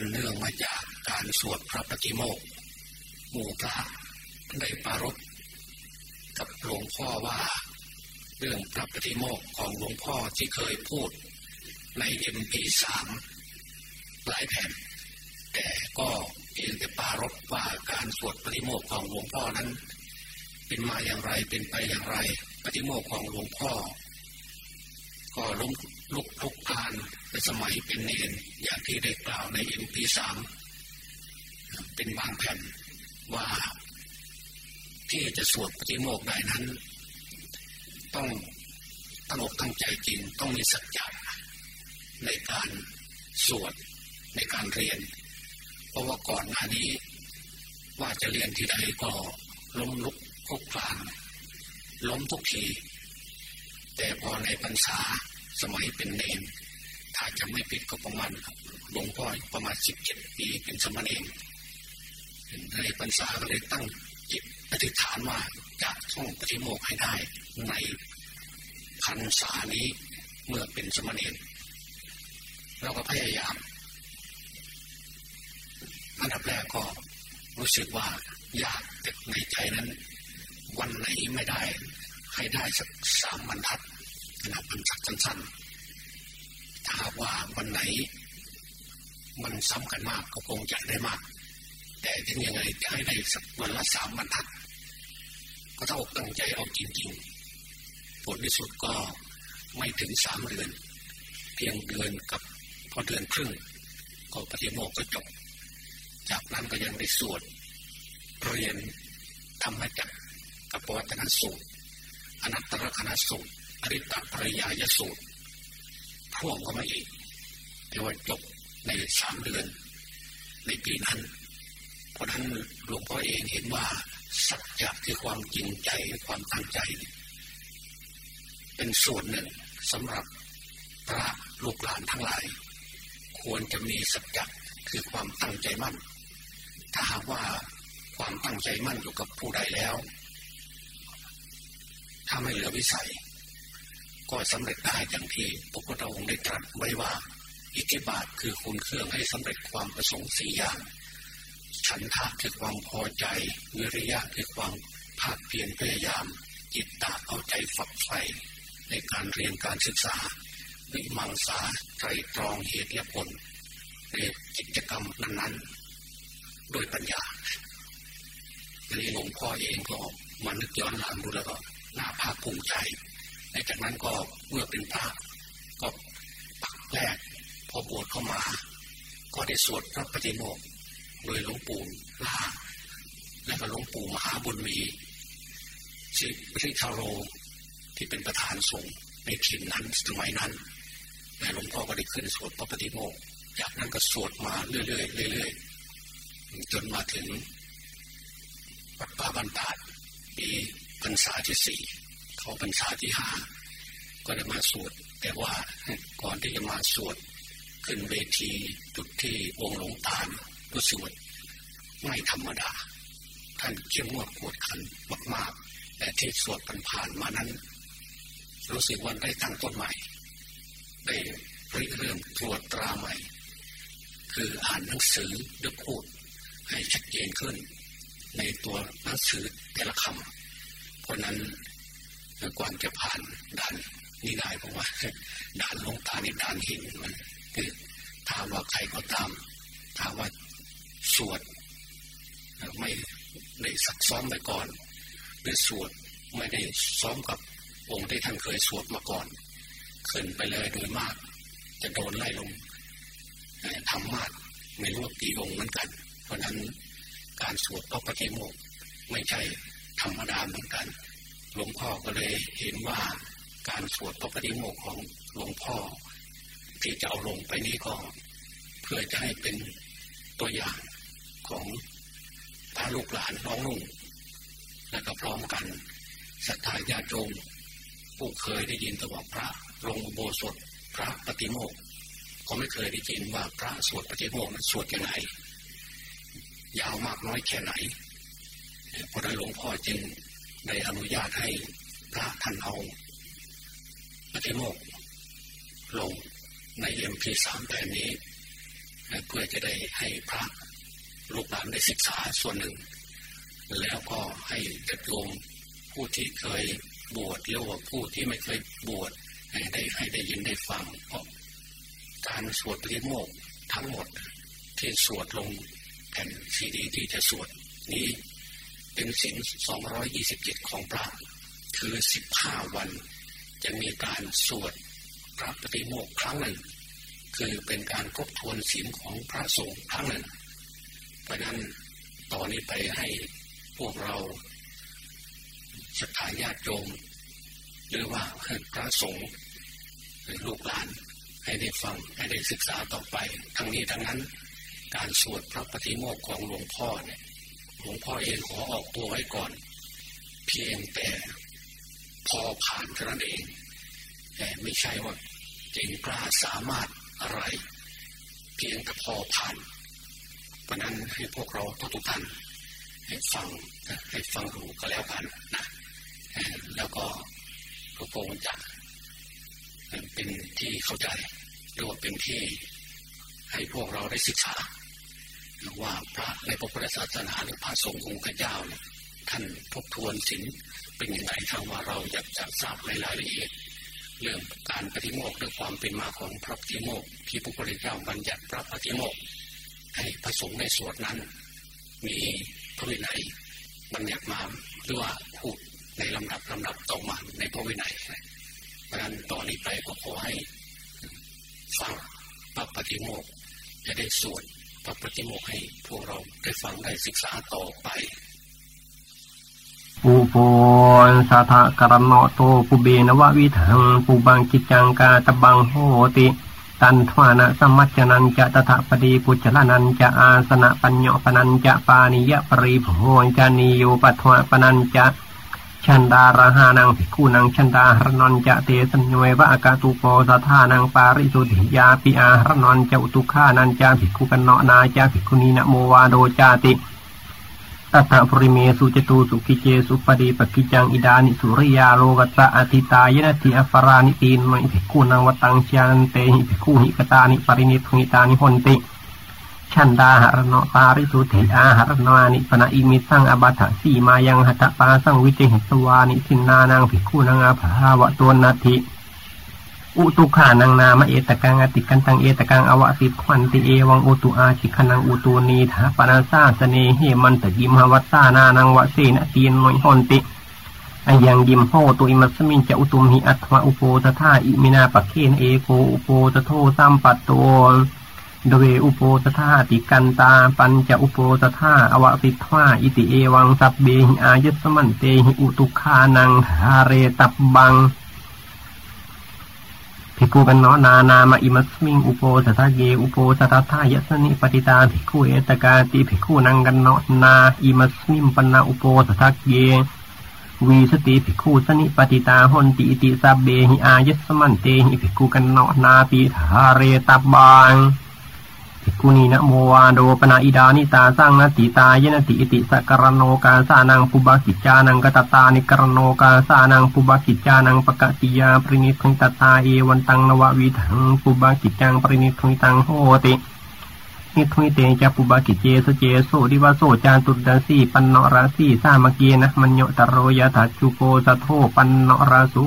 อันเนื่องมาจากการสวดพระปฏิโมกหมู่พระได้ปารบกับหลวงพ่อว่า เรื่องพระปฏิโมกของหลวงพ่อที่เคยพูดในเอ็มพีสามหลายแผ่น แต่ก็เพียงแต่ปารบว่าการสวดปฏิโมกของหลวงพ่อนั้น เป็นมาอย่างไรเป็นไปอย่างไรปฏิโมกของหลวงพ่อ ก็ล้ม ลุกลุกพานในสมัยเป็นเนนอย่างที่ได้กล่าวในเอ็มพีสามเป็นบางแผ่นว่าที่จะสวดปฏิโมกได้นั้น ต้องตั้งอกตั้งใจจริงต้องมีสัจจะในการสวดในการเรียน เพราะว่าก่อนหน้านี้ ว่าจะเรียนที่ใดก็ล้มลุกคลุกคลานล้มทุกที แต่พอในพรรษา สมัยเป็นเนนถ้าจะไม่ผิดก็ประมาณหลวงพ่อประมาณสิบเจ็ดปีเป็นสมณเณรในพรรษาก็เลยตั้งจิตอธิษฐานว่าจะท่องปฏิโมกให้ได้ในพรรษานี้เมื่อเป็นสมณเณรเราก็พยายามอันดับแรกก็รู้สึกว่ายากแต่ในใจนั้น วันไหนไม่ได้ ให้ได้สักสามบรรทัด นะบรรทัดสั้นๆ ถ้าว่าวันไหน มันซ้ำกันมากก็คงจะได้มาก แต่ถึงยังไงจะให้ได้สักวันละสามบรรทัด ก็ต้องตั้งใจเอาจริงๆ ผลที่สุดก็ไม่ถึงสามเดือน เพียงเดือนกับพอเดือนครึ่ง ก็ปฏิโมกข์ก็จบ จากนั้นก็ยังได้สวดเรียนธรรมจักรกับปวัตนสูตรอนัตตลกนสูตร อริตปริยายสูตรพ่วงก็มาอีกแต่ว่าจบในสามเดือน ในปีนั้น เพราะนั้นหลวงพ่อเองเห็นว่าสัจจะคือความจริงใจความตั้งใจ เป็นส่วนหนึ่งสำหรับพระลูกหลานทั้งหลาย ควรจะมีสัจจะคือความตั้งใจมั่น ถ้าหากว่าความตั้งใจมั่นอยู่กับผู้ใดแล้ว ถ้าไม่เหลือวิสัย ก็สำเร็จได้อย่างที่พระพุทธองค์ได้ตรัสไว้ว่า อิทธิบาทคือคุณเครื่องให้สำเร็จความประสงค์สี่อย่าง ฉันทะคือความพอใจ วิริยะคือความภาคเพียรพยายาม จิตตาเอาใจฝักใฝ่ในการเรียนการศึกษาวิมังสาไตรตรองเหตุและผลในกิจกรรมนั้นๆ โดยปัญญาในหลวงพ่อเองก็มันนึกย้อนหลังดูแล้วก็น่าภาคภูมิใจ ในจากนั้นก็เมื่อเป็นพระก็ปักแรกพอบวชเข้ามา ก็ได้สวดพระปฏิโมกโดยหลวงปู่ลาและก็หลวงปู่มหาบุญมีสิริทาโรที่เป็นประธานสงฆ์ในถิ่นนั้นสมัยนั้นแต่หลวงพ่อก็ได้ขึ้นสวดพระปฏิโมกจากนั้นก็สวดมาเรื่อยๆเรื่อยๆจนมาถึงวัดป่าบรรดาดปีพรรษาที่สี่ เขาพรรษาที่ห้าก็ได้มาสวดแต่ว่าก่อนที่จะมาสวดขึ้นเวทีจุดที่องค์หลวงตาก็สวดไม่ธรรมดา ท่านเข้มงวดกวดขันมากๆ แต่ที่สวดผ่านมานั้น รู้สึกว่าได้ตั้งต้นใหม่ ได้เริ่มตรวจตราใหม่ คืออ่านหนังสือหรือพูดให้ชัดเจนขึ้น ในตัวหนังสือแต่ละคำเพราะนั้น ก่อนจะผ่านด่านนี่ได้เพราะว่าด่านลงตาในด่านหินมันคือถ้าว่าใครก็ตามถ้าว่าสวดไม่ได้ซักซ้อมไปก่อนหรือสวดไม่ได้ซ้อมกับองค์ที่ท่านเคยสวดมาก่อน ขึ้นไปเลยโดยมาก จะโดนไล่ลงทำมาดไม่รู้กี่องค์เหมือนกัน เพราะนั้นการสวดพระปฏิโมกไม่ใช่ธรรมดาเหมือนกัน หลวงพ่อก็เลยเห็นว่าการสวดพระปฏิโมกข์ของหลวงพ่อ ที่จะเอาลงไปนี้ก็ เพื่อจะให้เป็นตัวอย่างของพระลูกหลานน้องนุ่งและก็พร้อมกันศรัทธาญาติโยมผู้เคยได้ยินแต่ว่าพระลงโบสถพระปฏิโมกข์ก็ไม่เคยได้ยินว่าพระสวดปฏิโมกข์สวดยังไงยาวมากน้อยแค่ไหนพระหลวงพ่อจึง ได้อนุญาตให้พระท่านเอาปฏิโมกลงในเอ็มพีสามแผ่นนี้เพื่อจะได้ให้พระลูกหลานได้ศึกษาส่วนหนึ่ง แล้วก็ให้กระโยมผู้ที่เคยบวชหรือว่าผู้ที่ไม่เคยบวชได้ให้ได้ยินได้ฟังเพราะการสวดปริโมกทั้งหมดที่สวดลงแผ่นซีดีที่จะสวดนี้ เป็นสิ่งสองร้อยยี่สิบเจ็ดของพระ คือสิบห้าวัน จะมีการสวดพระปฏิโมกครั้งหนึ่ง คือเป็นการทบทวนศีลของพระสงฆ์ครั้งหนึ่ง เพราะนั้นตอนนี้ไปให้พวกเราศรัทธาญาติโยมหรือว่าพระสงฆ์ลูกหลานให้ได้ฟังให้ได้ศึกษาต่อไป ทั้งนี้ทั้งนั้น การสวดพระปฏิโมกข์ของหลวงพ่อเนี่ย หลวงพ่อเองขอออกตัวไว้ก่อน เพียงแต่พอผ่านเท่านั้นเองแต่ไม่ใช่ว่าเก่งกล้าสามารถอะไร เพียงแต่พอผ่านเพราะนั้นให้พวกเราทุกท่านให้ฟังให้ฟังดูก็แล้วกันนะแล้วก็พระองค์จะเป็นที่เข้าใจหรือว่าเป็นที่ให้พวกเราได้ศึกษา ว่าพระในพระพุทธศาสนาหรือพระสงฆ์องค์เจ้าเนี่ยท่านทบทวนศีลเป็นยังไงทางว่าเราอยากจะทราบในรายละเอียด เรื่องการปฏิโมกข์ด้วยความเป็นมาของพระปฏิโมกข์ที่พระพุทธเจ้าบัญญัติพระปฏิโมกข์ให้พระสงฆ์ในสวดนั้น มีพระวินัยบัญญัติมาหรือว่าพูดในลำดับลำดับต่อมาในพระวินัยเพราะนั้นต่อนนี้ไปก็ขอให้ฟังพระปฏิโมกข์จะได้สวด พระปฏิโมกให้พวกเราได้ฟังได้ศึกษาต่อไปปูโปสัทะกรณโตปุเบนวะวิถังปูบังกิจังกาตบังโหติ ตันทวานะสมัจนันจะตถาปดีปุจลนันจะอาสนะปัญญปนันจะปานิยะปริโภจานิโยปัทวปนันจะ ชันดาระหานังภิกขุนังชันดาหรนนจะเตสัญญวะอากาตุโปสัทานังปาริสุทธิยาปิอาหรนนจะอุตุขานันจะภิกขุกันเนาะนาจะภิกขุนีนะโมวาโดจาติตัถปริเมสุจตูสุกิเจสุปฏิปกิจังอิดานิสุริยาโลกัตะอธิตายนติอฟรานิตีนไมิภิกขุนังวตังเชียนเตหิภิกขุหิกตานิปรินิทุิตานิหนติ ชันดาหารโนตาริสุเถอาหารนานิปนาอิมิสังอบัตสีมายังหัตปาสังวิเจหิตวานิสินนานังภิกขุนังาภาวะตัวนาทิอุตุขานังนามเอตกังอติกันตังเอตกังอวสิทควันติเอวังอุตุอาชิคนังอุตูนีถาปนาซาสเนเหมันตยิมหวัตตานานังวะเสนตีนนอยหนติอายังยิมโหตุอิมัสมินจะอุตุมหิอัตวะอุโปตถาอิมินาปะเคนเอโกอุโปตโทสัมปัตโต ดเวอุโปตถาติกันตา ปัญจะอุโปตถาอวสิทธาอิติเอวังสับเบหิอายุสมันเตหิอุตุคานังหาเรตับบังภิกขุกันเนาะนานามาอิมัสมิงอุโปสัทเยอุโปสัทธายสนิปฏิตาภิกขุเอตกาติภิกขุนังกันเนาะนาอิมัสมิมปนาอุโปสัทเยวีสติภิกขุสนิปฏิตาหนติติสับเบหิอายสมันเตหิภิกขุกันเนาะนาปีทาเรตับบาง กุนีนะโมวาโดปนาอิดานิตาสร้างนติตายนติอิติสกรโนกาสานังปุบากิจานังกตตานิกรโนกาสานังปุบากิจานังปกติยาปรินิพงตตาเอวันตังนววิถังปุบากิจังปรินิพงตังโหตินิทุยเตจะปุบากิเจสเจโสดิวาโสจานตุดาสีปันนราสีสามาเกนะมัญโยตโรยถาจุโกสะโทปันนราสุ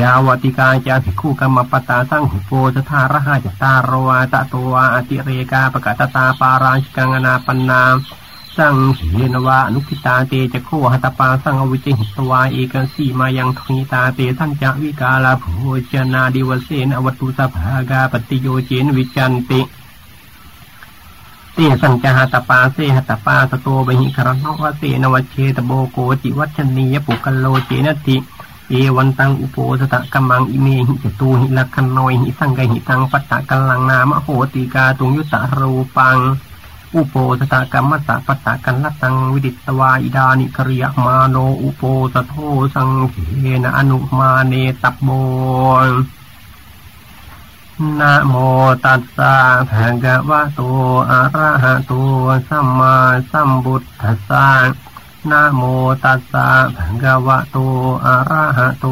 ยาวติกาจาภิกขุกรรมปตาสังหุโปสทารหาจตารวาตะตัวอติเรกาปกตตาปาราชกังนาปนามสังเขนวานุกิตาเตจะโคหัตปาสังอวิจิหิตวาเอกันสีมายังทวีตาเตสัญจวิกาลาโภชนาดิวเสนอวตุสภากาปฏิโยเจนวิจันติเตสัญจหัตปาเสหัตปาสโตบหิครนวเสนวเชตโบโกจิวัชนียปุกโลเจนติ เอวันตังอุโปสตะกัมมังอิเมหิจตูหิลักขนอยหิสังกหิตังปัตตะกัลลังนามะโหติกาตุงยุตะรูปัง อุโปสตะกัมมัสสะปัตตะกันลตังวิดิตวาอิดานิคริยมาโนอุโปสโทสังเขนะอนุมาเนตับโบนะโมตัสสะภะคะวะโตอะระหะโตสัมมาสัมพุทธัสสะ นะโมตัสสะภะคะวะโต อะระหะโต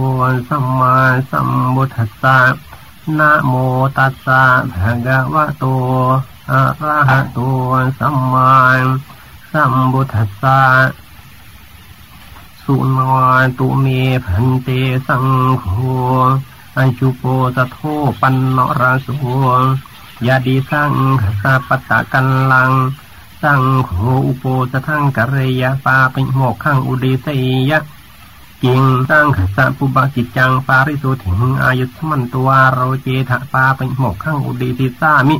สัมมาสัมพุทธัสสะนะโมตัสสะภะคะวะโต อะระหะโต สัมมาสัมพุทธัสสะสุนวตุเมพันเตสังโฆอัจุโปตโทปันนราสุยาดีสังสาปตะกันลัง สังโฆอุโปสทังกะเรยะปาปิโมกขังอุดิสยะจิงสร้างขสะปุบากิจจังปาริสุถิงอายุสมันตัวโรเจทะปาปิโมกขังอุดิสิสามิ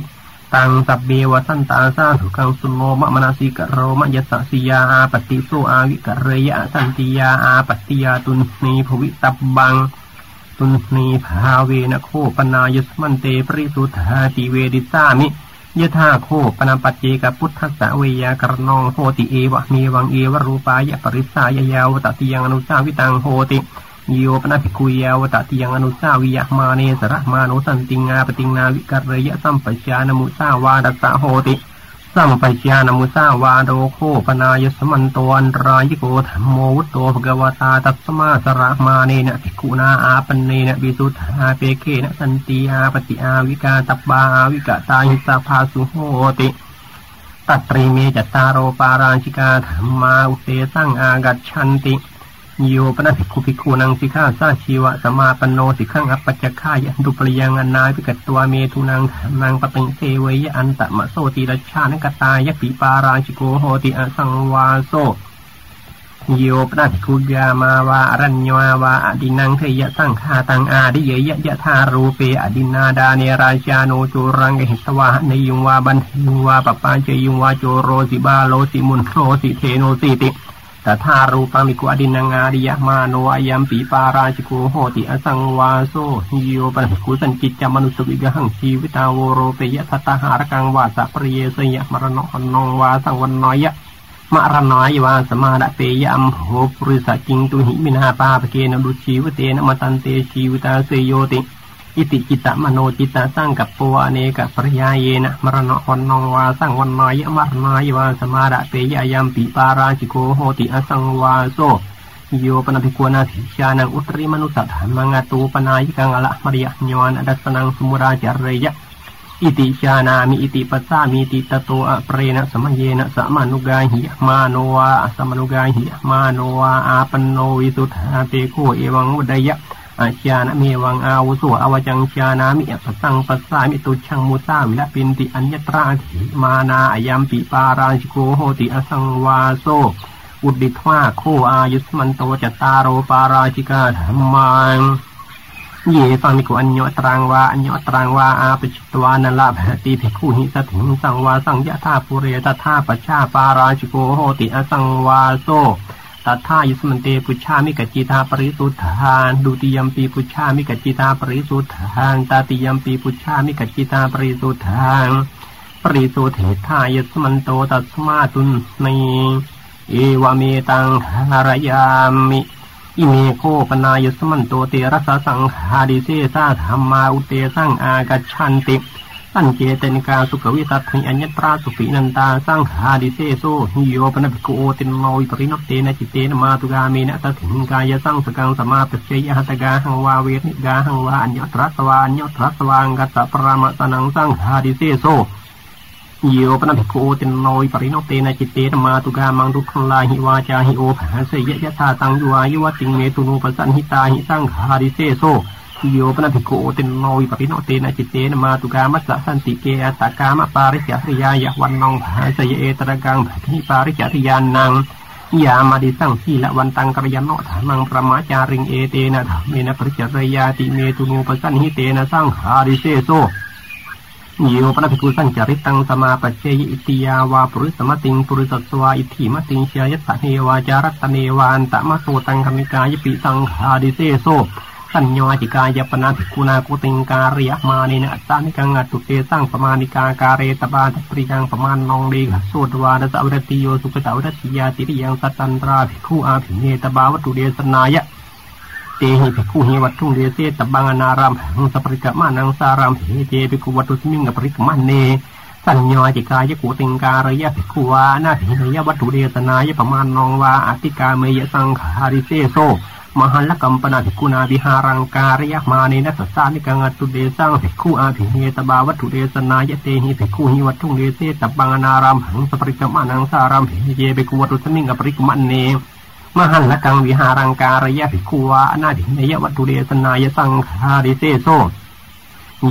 ตังสับเบวสันตาสาถุกังสุโนมะมนาสิกโรมะยสสิยาอาปติโสอาวิกเรยะสันติยาอาปติยาตุนนีภวิตับบัง ตุนนีภาเวนโคปนายสมันเตปริสุทธาติเวดิสามิ ยะธาโคปนาปัจเจกพุทธัสสะเวยากรนองโหติเอวะเมวังเอวรูปายะปริสายยาวตติยังอนุสาวิตังโหติโยปนาภิกุยาวตติยังอนุสาวิยะมาเนสระมานุสันติงาปติงนาวิกรเรยะสัมปชานมุสาวาดัสสะโหติ สัมปชานมุสาวาโดโคปนายสมันตอันรายโกธรรมโมวุตโตภกวตาตัสมาสระมาเนนะภิกุนาอาปเนนะบิสุทธาเปเกนะสันติอาปติอาวิกาตับบาวิกาตาหิสาภาสุโหติตัตรีเมจตารโอปาราชิกาธรรมาอุเตสังอากัจฉันติ โยปนะภิกุภิกขุนังสิกขาสาชีวะสมาปโนสิขังอัปปัจจฆายันดุปริยังอนาภิกัตตัวเมทุนังนางปติเสเวยอันตะมะโสติรชานกตายปิปาราชิโกโหติอสังวาโซโยปนะภิกขุยามาวาอรัญญาวาอดินังเทยะสังฆาตังอาดิเยยะยะธารูเปอดินาดาเนราชาโนจุรังเกหิตวะในยุงวาบันยุงวาปปาเจยุงวาโจโรสิบาโลสิมุนโรสิเทโนสิติ ตถารูปังมิกุอดินังอาดิยะมาโนอายัมปีปาราชิโกโหติอสังวาโซฮิโยปันกุสันจิตจามนุสวิกหังชีวิตาโวโรเปยะทัตหารกังวาสะปริเยสยะมรณะนองวาสังวันนอยะมรณายวาสมาดะเปยะมโหปริสัจิงตุหิมินาปาปเกนดุชีวเตนะมตันเตชีวิตาเสโยติ อิติจิตะมโนจิตะสร้างกับปวเนกับปริยาเยนะมรณะวันนองวาสร้างวันนายมรณายวาสมาดะเปยยามปีปาราชิโกโหติอสังวาโซโยปนภิกวนาธิชานังอุตริมนุสัตถมังตูปนายิกังอละมริยญวานอดัสนังสมุราจารเรยะอิติชานามิอิติปัสสามิติตโตอะเปรนะสมเยนะสมานุกาหิมาโนวาสมานุกาหิมาโนวาอาปโนวิสุทธาเตโคเอวังวุดยะ อาชานะเมวังอาวุโสอวจังชานามิปัสังปัสสามิตุชังมุสาวิละปินติอัญญตราธิมานาอายามปิปาราชิโกโหติอสังวาโซอุดดิทว่าโคอายุสมันโตจตารโรปาราชิกาธรรมังเยฟังมิโกอัญญตรังวาอัญญตรังวาอาปจิตวานัลาภติภิกขุหิสถิงสังวาสังยะธาปุเรตธาปชาปาราชิโกโหติอสังวาโซ ตัทายุสมันเตปุชามิกจิตาปริสุทธานดุติยมปีปุชามิกจิตาปริสุทธานตาติยมปีปุชามิกจิตาปริสุทธานปริสุเถทายสมันโตตัสมาตุนนีเอวเมตังหารยามิ อิเมโคปนายสมันโตเตระสะสังหาดิเซซาธรรมาอุเตสังอากัชันติ สันเจตนิกาสุขวิสัตถิอัญญตราสุปินันตาสร้างหาดิเซโซหิโยปนภิกโอตินโนวิปรินเตนะจิเตนมาตุกาเมนะตถิงกายสร้างสกังสมาปเจยหัตกาหังวาเวนิกาหังวาอัญญตรัสวาอัญญตรัสวางกัตตปรามะตนังสร้างหาดิเซโซโยปนภิกโอตินโนวิปรินเตนะจิเตนมาตุกามังดุขลาหิวาจาหิโอภาเสยยะธาตังยุวายุวติงเมตุนุปสันหิตาหิสร้างหาดิเซโซ โยปนภิกขุตินโนวิปปิโนเตนะจิตเตนมาตุกามัสสะสันติเกอตากามปาริจริยายะวันนองภาสยเอตระกังภิปาริจริยานังยามาดิสังสีละวันตังกรยานโนถามังประมาจาริงเอเตนะธรรมเนปริจริยาติเมตุนูปสันหิเตนะสังหาริเซโซโยปนภิกขุสังจริตังสมาปัจเจยอิติยาวาปุริสมติงปุริสสวาอิทิมติงเชียยตะเนวาจารัตเนวานตะมะโสตังคมิกายปิสังหาริเซโซ สัญญาจิกายปนาภิกุณากุติงการิยมาเนนะตานิกังอัตุเตสร้างประมาณิกาการเรตบาตปริยังประมาณนองเดกโสดวาดสาวรติโยสุกตาวรติยาติริยังสัตันตราภิกขุอาภิเนตบาวัตุเดสนายะเตหิภิกขุหิวัตถุเดเสตบังนารามหังสปริกมานังสารามเหเจภิกขุวัตุสมิงกับปริกมันเนสัญญาจิกายกุติงการยะภิกขุวานาภิเนยวัตุเดสนายะประมาณนองวาอติกาเมยสังขาริเซโซ มหันละกัมปนาภิกขุนาวิหารังการยมาเนนัสสานิกังตุเดสังภิกขุอาภิเนตบาวัตถุเดสนายเตหิภิกขุหิวัตถุเดเสตบังนารามหังสปริกมานังสารามเหเยภิกขุวัตุสมิงอปริกมันเนมหันละกังวิหารังการยภิกขุวาอนาภิเนยวัตถุเดสนายสังขาริเซโซ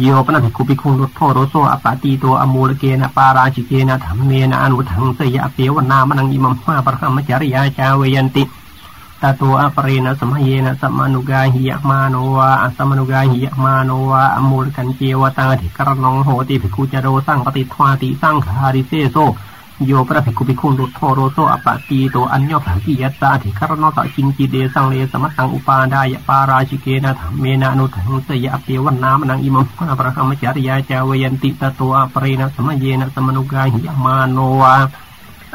โยปนภิกขุภิกขุรุทโทโรโซอปาติโตอมูลเกนะปาราชิเกนะธรรมเมนะอนุทังเสยเปวนา มนังอิมัมมาปะหัมจริยาจาเวยันติ ตาตัวอปรินะสมัยนะสัมมานุกาหิยมาโนวะสัมมานุกาหิยมาโนวะอมูลกันเจวตังถิกรนองโหติภิกขุจโรสังปฏิทวาติสังขาริเซโซโยพระภิกขุภิกขุรุโทโรโซอปะตีโตอัญญผังกิยัสสาถิครนองตจินจิเดสังเลสมัตังอุปาดายปาราชิเกนะธรรมเมนะนุทังสยอเปวันนามนังอิมัมพระพระธรรมจริยาจาเวยันติตตัวอปรินะสมัยนะสมนุกาหิยมาโนวะ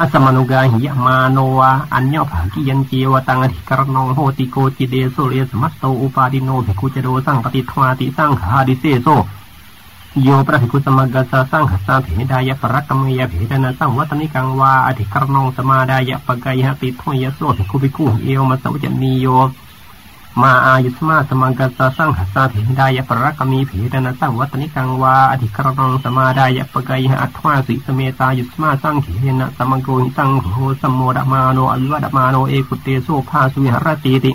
อสมนุกาหิยมาโนวาอัญญผังกิยันเจวตังอธิกรนองโหติโกจิเดโซเลสมัตโตอุปาดิโนภิกขุจโรสังปฏิทวาติสังขาดิเซโซโยพระภิกขุสมกัสสะสังหัสสะเิดายะปรักกมยะเิดนะสังวัตนิกังวาอธิกรนองสมาดายะปะกายะติทวยะโสภิกขุภิกขุเอวมาสวจนีโย มาอายุสมาสมังกัสสะสังหัสสะเพดายะปรักกมีเพดนะสังวัตนิกังวาอธิกรณงสมาดายะปกายอัตวาสิสเมตายุสมาสังเขนะสมังโกหิสังโหสมโมดมาโนอวิวัดมาโนเอกุเตโสภาสุวิหรติติ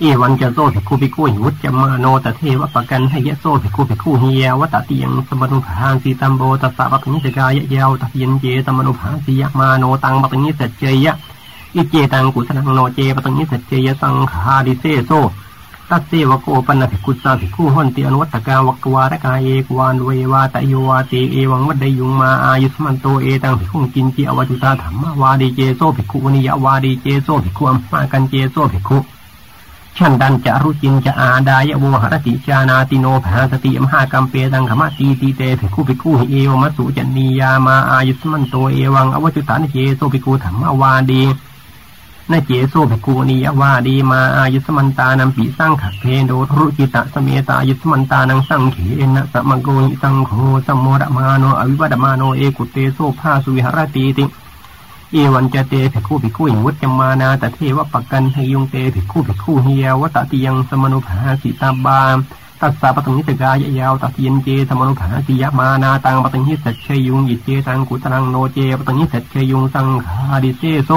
เอวันจะโซภิกขุภิกขุหิวุจมาโนตเทวปกันให้ยะโซภิกขุภิกขุเฮียวตติยังสมนุภาสีตัมโบตัสสะปะปิสกายะยาวตติยันเจสมนุภาสียะมาโนตังปะปิสัจเจยะ อิเจตังกุสนังโนเจปะปิสัจเจยสังขาดิเซโซตัสเสวโกปันภิกุสาภิกุหันติอนุวัตกาวกวารกายเอกวานเววาตโยวาเตเอวังวัดไดยุงมาอายุสมันโตเอตังภิกุกินจิอวจุตาธรรมวาดีเจโซภิกขุนิยวาดีเจโซภิกุอัมมากันเจโซภิกุชันดันจะรุจินจะอาดายโวหรติจานาติโนภาสติมหากัมเปตังขมาตีตีเตภิกุภิกุเอวมัสุจันนียามาอายุสมันโตเอวังอวจุตานเจโซภิกุธรรมวาดี นเจโซภิกขุนิยวาดีมาอายุสมันตานัมปีสร้างขัดเพโดรุจิตะสเมตายุสมันตานังสังเขนะสัมโกหิสังโฆสมโมรมาโนอวิวัดมาโนเอกุเตโซภาสุวิหรติติเอวันจะเตภิกขุภิกขุหิวุจมานาตเทวปักกันให้ยุงเตภิกขุภิกขุเฮียวตติยังสมนุภาสิตาบาตัสสะปตังนิสกายยาวตัติยนเจสมนุภาสิยมานาตังปตังนิสัจเชยุงยิเจตังกุตรังโนเจปตังนิสัจเชยุงสังขาดิเซโซ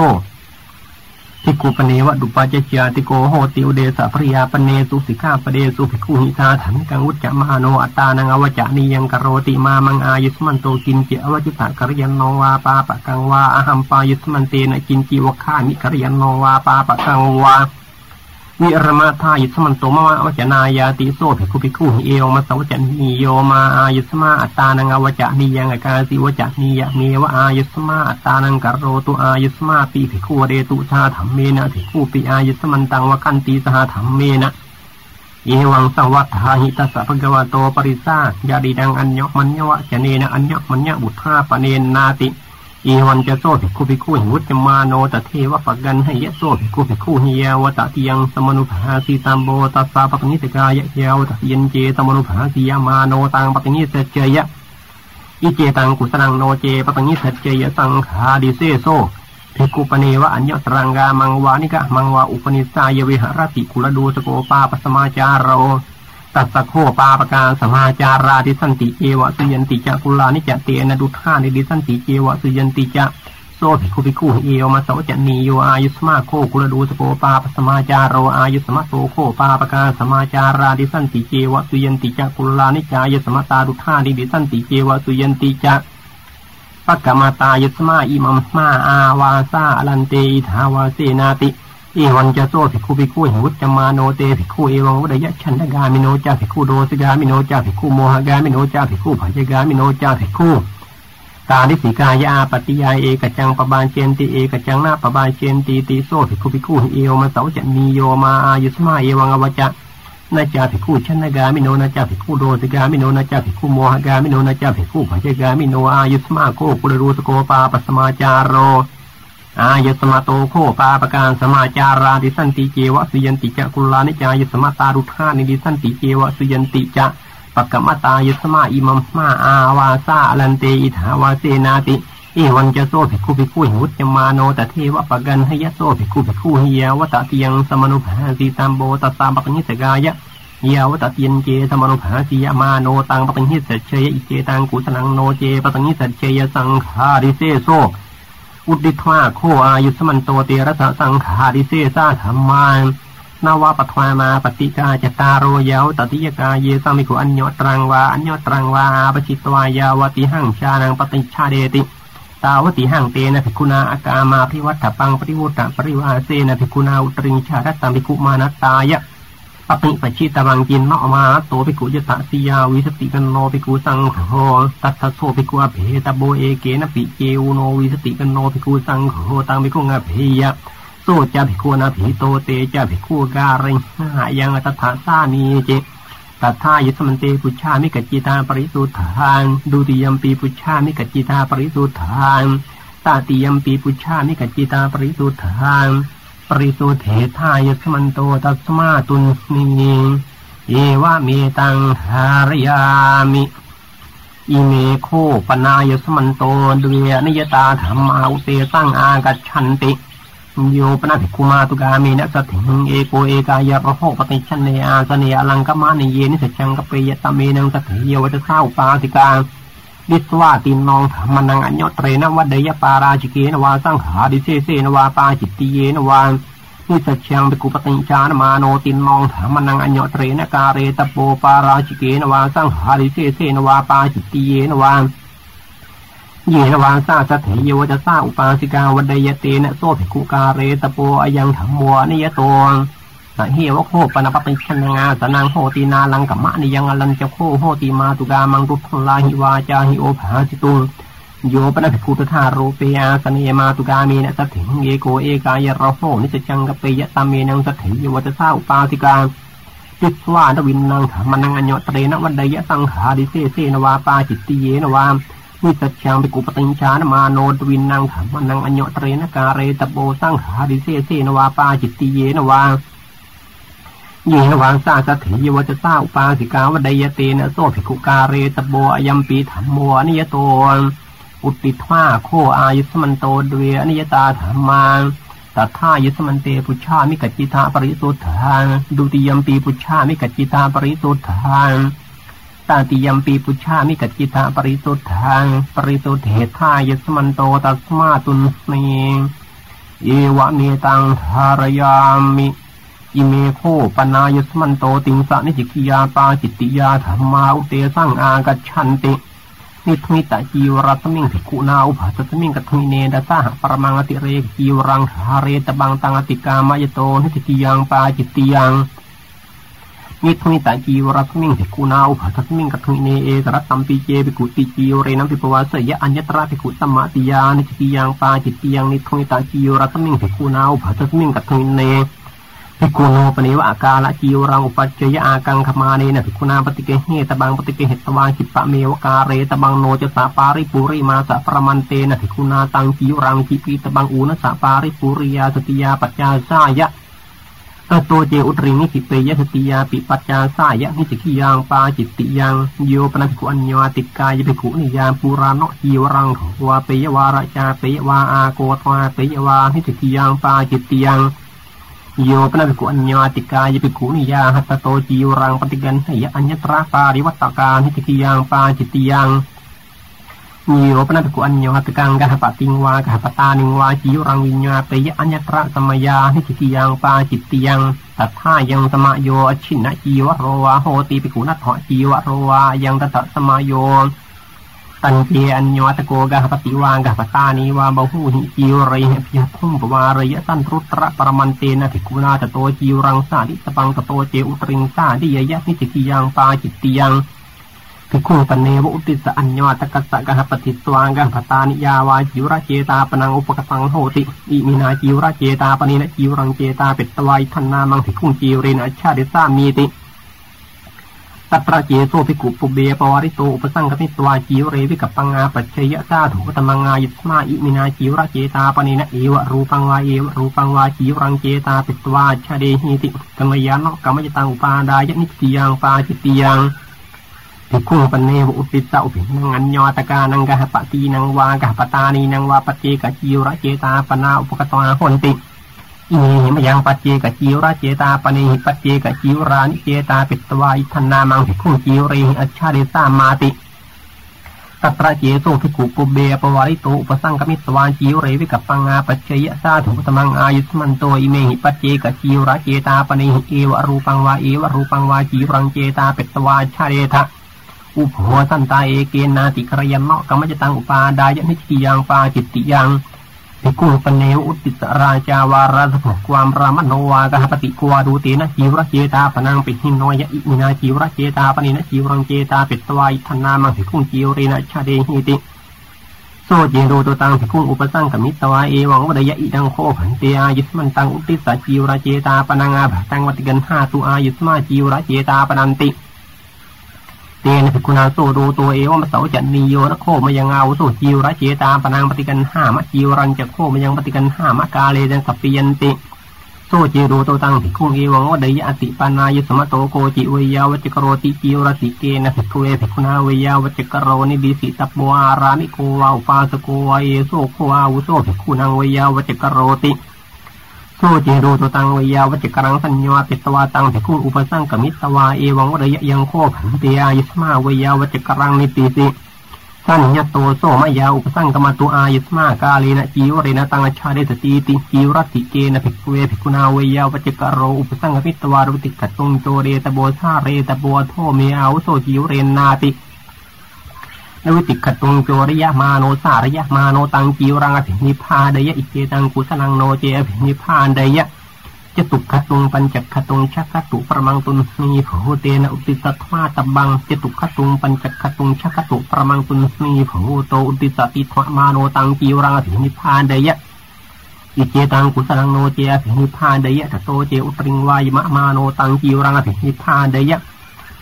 ทิกูปเนวะดุปาเจจาติโกโหติอุเดสะพริยาปเนสุสิกาปเดสุภิกขุหิธาถังกังวุจจะมาโนอัตานังอวจานียังกโรติมามังอายุสมันโตกินเจอวจิตากริยันโนวาปาปะกังวาอหัมปายุสมันเตนะกินจิวคามิกริยันโนวาปาปะกังวา วิรมาทายุสมันโตมะวะวจนายาติโซภิกขุภิกขุหิเอวมาสวจันนิโยมาอายุสมาอัตานังอวจนิยังกาสิวจนิยะเมวะอายุสมาอัตานังกโรตุอายุสมาปีภิกขุเรตุชาธรรมเมนะภิกขุปีอายุสมันตังวะกันตีสหธรรมเมนะเอวังสวัฏฐาหิตัสสะภะวะโตปริสายาดีดังอัญญมัญญวะจเนนะอัญญมัญญบุตราปเนนาติ อีวันจะโซภิกขุภิกขุหิวุจมาโนตเทวปกันให้ยะโซภิกขุภิกขุหิยวตติยังสมนุภาสีตัมโบตัสสะปะนิสกายะยวตติยันเจสมนุภาสียามาโนตังปะนิสเจยะอิเจตังกุสนังโนเจปะนิสเจยะสังขาดิเซโซภิกขุปเนวะอัญญสรังกามังวานิกะมังวาอุปนิสายเวหรติกุลดูสโกปาปสมาจารโร ตัสสะโคปาปกาสมาจาราดิสันติเจวะสุยันติจะกุลานิจเตนะดุท่านิดิสันติเจวะสุยันติจะโซภิกขุภิกขุเอวมาสวจันนีโยอายุสมาโคกุลดูสโกปาปสมาจารโรอายุสมาโสโคปาปกาสมาจาราดิสันติเจวะสุยันติจะกุลานิจายสมตาดุท่านิดิสันติเจวะสุยันติจะปักกมาตายสมาอิมัมมาอาวาซาอลันเตอิทาวาเสนาติ อวันจะโซภิกขุภิกขุหิวุจมาโนเตภิกขุเอวังวุดยะชันทกามิโนจาภิกขุโดสกามิโนจาภิกขุโมหกามิโนจาภิกขุภัยกามิโนจาภิกขุตาดิสิกายาปฏิยาเอกจังปบาลเจนติเอกจังนาปบาลเจนติติโซภิกขุภิกขุเอวมาเสาจันนีโยมาอายุสมาเอวังอวจะนาจาภิกขุชันกามิโนนาจาภิกขุโดสกามิโนนาจาภิกขุโมหกามิโนนาจาภิกขุภัยกามิโนอายุสมาโกกุลรูสโกปาปัสมาจารโร อายสมาโตโคปาปการสมาจาราดิสันติเจวะสุยันติจะกุลานิจายสมาตารุธานิดิสันติเจวะสุยันติจะปกมตายสมาอิมัมมาอาวาซาลันเตอิทาวาเสนาติเอวันจะโซภิกขุภิกขุหิวุจมาโนตเทวปะกันให้ยะโซภิกขุภิกขุหิยาวตติยังสมนุภาสีตามโบตัสสาปนิสกายะยาวตติยนเจสมนุภาสียมาโนตังปนิสัจเชยอิเจตังกุสนังโนเจปนิสัจเชยสังขาริเซโซ อุดิทวาโคอายุสมันโตเตระสะสังขาริเซซาธรรมานนาวาปทวามาปฏิกาจตาโรยาวตติยกาเยสามิโกอัญญตรังวาอัญญตรังวาปจิตวายาวติหังชานังปฏิชาเดติ ตาวติหังเตนะภิกุณาอากามาพิวัตถปังปริวุตตปริวาเสนะภิกุณาอุตริงชาดัตตังภิกุมานัตตายะ ปปิปชิตวังกินนอมาโตภิกุยตะสิยาวิสติกันโนภิกุสังโฆตัทโสภิกุอเพตโบเอเกนะปิเจวโนวิสติกันโนภิกุสังโฆตังภิกุงอเพยะโตจะภิกุนาภิโตเตจะภิกุการิหายังตถาสามีเจตถายุสมันเตปุชามิกจิตาปริสุทธานดุติยมปีปุชามิกจิตาปริสุทธานตาติยมปีปุชามิกจิตาปริสุทธาน ริสุทธเทายสมันโตตัสมาตุนนีเอวะเมตังหารยามิอิเมโคปนายสมันโตเดืยนิยตาธรรมาอุเตตั้งอากัชันติโยปนาภิกุมาตุกามีนะสถิงเอโกเอกายะระโหปฏิชันเนอาสเนอลังกมานิเยนิสจังกเปยตเมนังสถิเยวจะเข้าปาติกา ดิสวาตินนองธรรมนังอัญญตเรนวัดเดยปาราชิเกนวาสังหาดิเซเสนวาปาจิตติเยนวานิสจังเปกุปติจานมาโนตินนองธรรมนังอัญญตเรนกาเรตโปปาราชิเกนวาสังหาดิเซเสนวาปาจิตติเยนวาเยนวาซาสเยวจะซาอุปาสิกาวันเดยเตนะโซภิกุกาเรตโปอยังธรรมัวนิยโตนะเฮวโคปนปปิชันงาสนังโหตีนาลังกัมมะนิยังอลันจะโคโหตีมาตุกามังตุทลาหิวาจาหิโอภาสิตุโยปนภิกุตธาโรเปยาสเนมาตุกามีนะสถิงเอโกเอกายระโหนิจจังกเปยะตามเมนังสถิยวจะซาอุปาสิกาติสวาดวินนังธรรมนังอัญญตเรนวันเดยะสังหาดิเซเสนวาปาจิตติเยนวาวิสัจจังปิกุปติญชานมาโนตวินนังขมันนังอัญญตเรนการเรตโบสังหาดิเสเสนวาปาจิตติเยนวา เยนวางสาสถิยวจะสาอุปาสิกาวดยเตนะโซภิกุกาเรตโบอยัมปีธรรมโมอนิยโตอุติทว่าโคอายุสมันโตเดวอนิยตาธรรมาตัทายุสมันเตปุชามิกจิตาปริสุทธานดุติยมปีปุชามิกจิตาปริสุทธานตาติยมปีปุชามิกจิตาปริสุทธานปริสุทธเหทายุสมันโตตัสมาตุนเมเอวะเมตังทารยามิ อิเมโคปนายสมันโตติงสะนิจิกิยาปาจิตติยาธรรมาอุเตสังอากัชันตินิทมิตะจีวรัตมิงภิกุนาอุภัสสมิงกัทมิเนดาสาหปรมังอติเรกจีวรังหาเรตบังตังอติกามายโตนิจิกิยังปาจิตติยังนิทมิตะจีวรัตมิงภิกุนาอุภัสสมิงกัทมิเนเอกรัตตัมปิเจภิกุติจีวเรนัมปิปวาสยะอัญญตระภิกุสัมมาติยานิจิกิยังปาจิตติยังนิทมิตะจีวรัตมิงภิกุนาอุภัสสมิงกัทมิเน ภิกขุโนปนิวะกาละจีวรังอุปัจจยอากังขมาเนนะภิกขุนาปฏิเกเหตบังปฏิเกเหตวาหิปะเมวกาเรตบังโนจะสาปาริปุริมาสะประมันเตนะภิกขุนาตังจีวรังจิปีตบังอูนะสะปาริปุริยาสติยาปัจจาสายะตโตเจอุตรินิสิเปยสติยาปิปัจจาสายะนิสิกิยังปาจิตติยังโยปนัภิกขุอัญญาติกายภิกขุนิยามปุรานจีวรังวาเปยวาระจาเปยวาอาโกตวาเปยวานิสิกิยังปาจิตติยัง โยปนภิกขุอัญญาติกายภิกขุนิยาหัตโตจีวรังปฏิกันหยอัญญตราปาริวัตกานิติกิยังปาจิติยังโยปนภิกขุอัญญาติกังกหปติงวากหปตานิงวาจีวรังวิญญาเปยอัญญตระสมยานิติกิยังปาจิติยังตัทายังสมโยอชินะจีวโรวาโหติภิกขุนัทหจีวโรวายังตัสมโย ตันเทอัญญวตโกกะปฏิวางกะปตานีวาบาหูหิจิวริหพิยพุ่มปวารยะสันรุตระปรมันเตนะภิกุณาตโตจิวรังสาดิสปังตโตเจอุตริงสาดิยยะนิจิกิยังปาจิตติยังภิกขุปเนวอุติสอัญญวตกัสสะกะปฏิสวางกะปตานิยาวาจิวระเจตาปนังอุปกตังโหติอิมินาจิวระเจตาปนินะจิวรังเจตาเป็ตตวายทันนามังภิกขุจิวเรนะชาดิสามีติ ตัตระเจโซภิกุปุเบปวาริโตอุปสังกติตวาจีวเรวิกับปังงาปัจเจยะซาถูกตมังงายิสมาอิมินาจีวระเจตาปนินะเอวรูปังวาเอวรูปังวาจีวรังเจตาปิตวาชาเดหิติกมยานกรรมยตังอุปาดายนิติยังปาจิติยังปภิกขุปเนวอุปิสะอุปินังอัญญตกานังกะหปตีนังวากะปตานีนังวาปเจกจิวระเจตาปนาอุปกตวาหนติ อิหิมยังปัจเจกจิวระเจตาปเนหิปัจเจกจิวรานิเจตาปิตวาอิทันนามังภิกขุจิวเรหิอัจฉริสามาติตัตระเจโสภิกขุปุเบปวาริโตอุปสังกมิตวาจิวเรวิกัปปังอาปัจเจยสาถุตมังอายุสมันโตอิเมหิปัจเจกจิวระเจตาปเนหิเอวรูปังวาเอวรูปังวาจิวรังเจตาปิตวาชาเรทะอุปหัวสันตาเอเกนาติครยันเนาะกรรมจตังอุปาดายนิจิยังปาจิตติยัง ภิกขุปเนวอุติสราชาวาราสภความรามโนวากหปฏิกวาดูเตนะจิวรเจตาปนังปิหินโนยะอิมินาจิวรเจตาปนินะจิวรังเจตาปิตวายทันามังภิกขุจิวเรนะชาเดหิติโซเจโรตตังภิกขุอุปสังกมิตวาเอวังวดยะอิดังโคผันเตอายุสมันตังอุติสาจิวรเจตาปนังอาภตังวัติกันห้าตุอายุสมาจิวรเจตาปนันติ เตนะภิกขุนาโซโดตัวเอวมเสาจันนิโยนะโคมยังอาโสจิวระเจตาปนางปฏิกันห้ามะจิวรังจะโคมยังปฏิกันห้ามะกาเลจังสัพยันติโซจิโรโตตังภิกขุเอวังวดยะติปานายสมโตโกจิเวยาวจกโรติจิวรติเกนะภิกุเอภิกขุนาเวยาวจกโรนิดิสิตัปวารามิโกวาอุปาสโกวาเอโซโควาวุโสภิกุนังเวยาวจกโรติ โซเจโรตตังวยาวจกรังสัญญาติตวาตังภิกขุอุปสังกมิตวาเอวังวดยะยังโคผันเตียยิสมาวยาวจกรังนิติสิสัญญโตโสมายาอุปสังกมาตุอายิสมากาเลนะจีวเรนะตังชาเดสติติจีวรติเกนะภิกขเวภิกขุนาวยาวจกโรอุปสังกมิตวารุติกัตตุงโจเรตโบธาเรตโบโทเมอาโสจีวเรนนาติ นวิติขตุงโจริยมาโนสาริยมาโนตังจีวรังอภินิพาเดยะอิเจตังกุสนังโนเจอภินิพานเดยะจตุขตุงปัญจขตุงชักขตุประมังตุนมีโหเตนะอุติสัตมาตบังจตุขตุงปัญจขตุงชักขตุประมังตุนมีโหโตอุติสติทวมาโนตังจีวรังอภินิพานเดยะอิเจตังกุสนังโนเจอภินิพานเดยะตโตเจอุตริงวายมะมาโนตังจีวรังอภินิพานเดยะ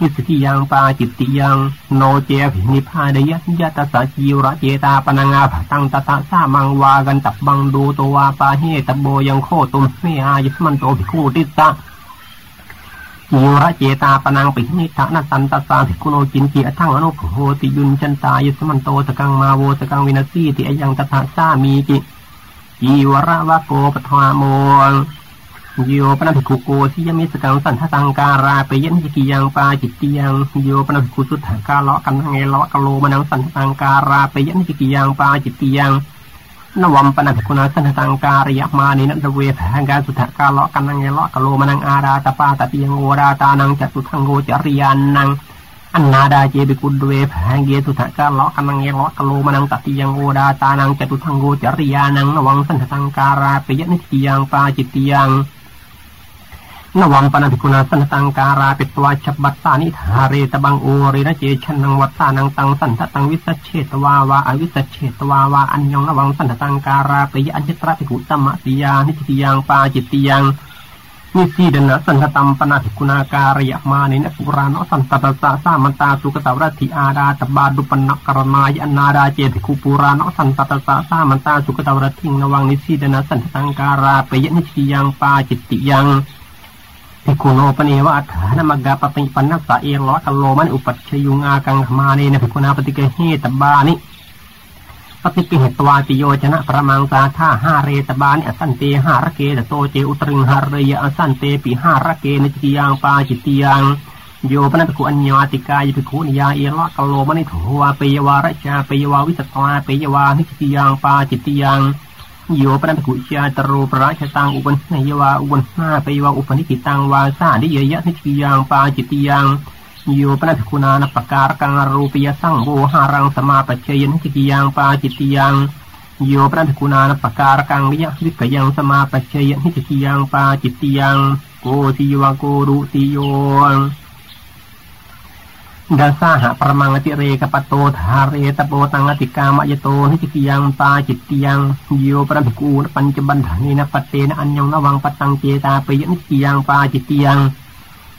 นิสติยังปาจิตติยังโนเจภินิพาเดยยะตสาจิวระเจตาปนังาภตังตตาสามังวากันตับบังดูตัววาปาเฮตโบยังโคตุมเมอายุสมันโตภิกขุติตะจิวระเจตาปนังปินิทานัตันตสาภิกุโนจินกีอทังอนุโหติยุนจันตายุสมันโตสกังมาโวสกังวินาสีติอยังตถาสามีจิจีวระวะโกปทวาโม โยปนัภิกุโกสิยมิสกังสันทตังการาไปยันจิกิยังปาจิตติยังโยปนัภิกุสุทธากาเลาะกันเงเลาะกะโลมนังสันทตังการาไปยันจิกิยังปาจิตติยังนวัมปนัภิกุนาสันทตังการยมานินันเวทหังการสุทธากาเลาะกันเงเลาะกะโลมนังอาราตปาตปิยังโอราตานังจัตุทังโกจริยานังอันนาดาเจบิกุดเวแผงเกสุทธากาเลาะกันเงเลาะกะโลมนังตติยังโอราตานังจัตุทังโกจริยานังนวังสันทังการาไปยันจิกิยังปาจิตติยัง นวัมปนภิกุณาสันตังการาปิตวาฉบัตตานิธาเรตบังโอเรนะเจชันนังวัตตานังตังสันตตังวิสัชเชตวาวาอวิสัชเชตวาวาอัญญงนวังสันตังการาปิยอัญชตระภิกุตมะติยานิติยังปาจิตติยังนิสีดนะสันตัมปนาภิกุณาการยมานินปุรานะสันตตสะสามันตาสุกตวรติอาดาตบาดุปนักกรณายอนาดาเจภิกุปุรานะสันตตสะสามันตาสุกตวรติงนวังนิสีดนะสันตังการาปิยนิติยังปาจิตติยัง ภิกขุโนปเนวะอัฏฐานมักกะปฏิปันนัสสะเอโลกะโลมันอุปัชยุงอากังมาเนนะภิกขุนาปฏิกเฮตบานิปฏิกิเหตวาติโยชนะประมังสาธาห้าเรตบานิอสันเตห้าระเกตโตเจอุตริงหาเรยอสันเตปิห้าระเกนจิยังปาจิติยังโยปนัตกุอัญญาติกายภิกขุนยาเอโลกะโลมันิโถวาเปยวาระชาเปยวาวิสตวาเปยวานิจิตยังปาจิตติยัง โยปนัตกุชาตรูปราชตังอุปนนยวาอุปนหาไปวาอุปนิกิตังวาสาดิเยยะนิจิยังปาจิตยังโยปนัตคุณานปการกังรูปยสังโวหารังสมาปัจเจยนิจิยังปาจิตยังโยปนัตคุณานปการกังวิยวิกยังสมาปัจเจยนิจิยังปาจิตยังโกติวาโกรุติโย ดาสาหะประมังอติเรกปโตธาเรตโปตังอติกามยโตนิจิกิยังตาจิตติยังโยปรภิกูปัญจบันธานีนปเตนะอัญญงนวังปตังเจตาปยนิจิยังปาจิตติยัง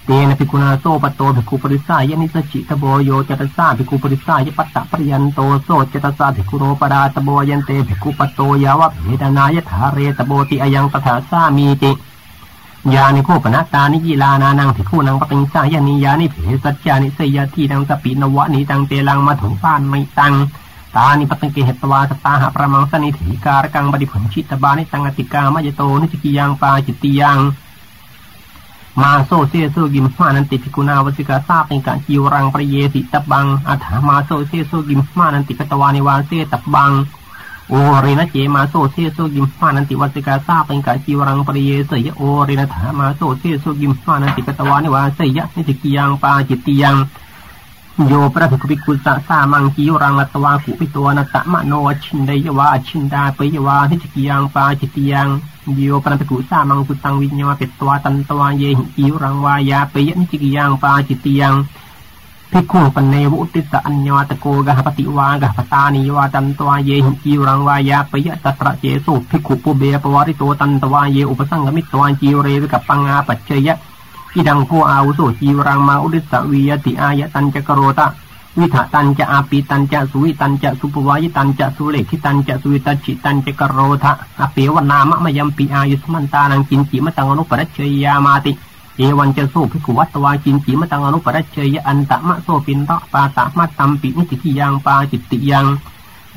เตนะภิกุณาโซปโตภิกุปริสายนิสจิตโบโยจตสาภิกุปริสายปัตตปริยันโตโซจตสาภิกุโรปดาตโบยันเตภิกุปโตยาวะเพดานายถาเรตโบติอยังตถาสามีติ ยานิโคปนาตานิยีลานานังถิคูนังปะติงสายานิยานิเพสัจจานิเสยทีนังสปีนวะนิตังเตลังมาถุงฟ้านไม่ตังตานิปตังเกเหตวาสตาหะประมังสนิถิการกังบดิผลชิตบานิตังอติกามายโตนิจกิยังปาจิตติยังมาโซเซโซกิมมานันติภิกุณาวสิกาซาเป็นกะจิวรังปริเยสิตบังอัฏฐามาโซเซโซกิมมานันติกตวานิวาเซตบัง โอรินะเจมาโซเซโซกิมมานันติวัสิกาซาเป็นกะจิวรังปริเยสยโอรินะถามาโซเซโซกิมมานันติกตวานิวาสยะนิติกิยังปาจิตติยังโยพระภิกขุภิกุสะสามังจิวรังลัตวากุปิตัวนัตะมะโนชินเดยวาชินดาเปยวานิติกิยังปาจิตติยังโยปนัตกุสามังสุตังวิญญาปิตวาตันตวาเยหิอิรังวายาเปยนิจิกิยังปาจิตยัง ภิกขุปันเนวุติสะอัญญาตโกกะปฏิวากะปตานิวาตันตวาเยหิอิรังวายาปยะตัตระเจสุภิกขุปุเบปวาริโตตันตวาเยอุปสังกมิตวาจีเรวิกับปังอาปัจเจยะอิดังโพอาวุโสจีรังมาอุดิสวียติอายตันจกโรตะวิถาตันจะอาปีตันจะสุวิตันจะสุปวายตันจะสุเลขิตันจะสุวิตัจิตันจะกโรธะอเปวนามะมยัมปีอายุสมันตานังกินจิมตังอนุปรัชเชยามาติ เอวันจะโซภิกขุวัตวากินจิมตังอนุปรัชเชยอันตะมะโซปินระปาตะมัตตัมปินิติกิยังปาจิตติยัง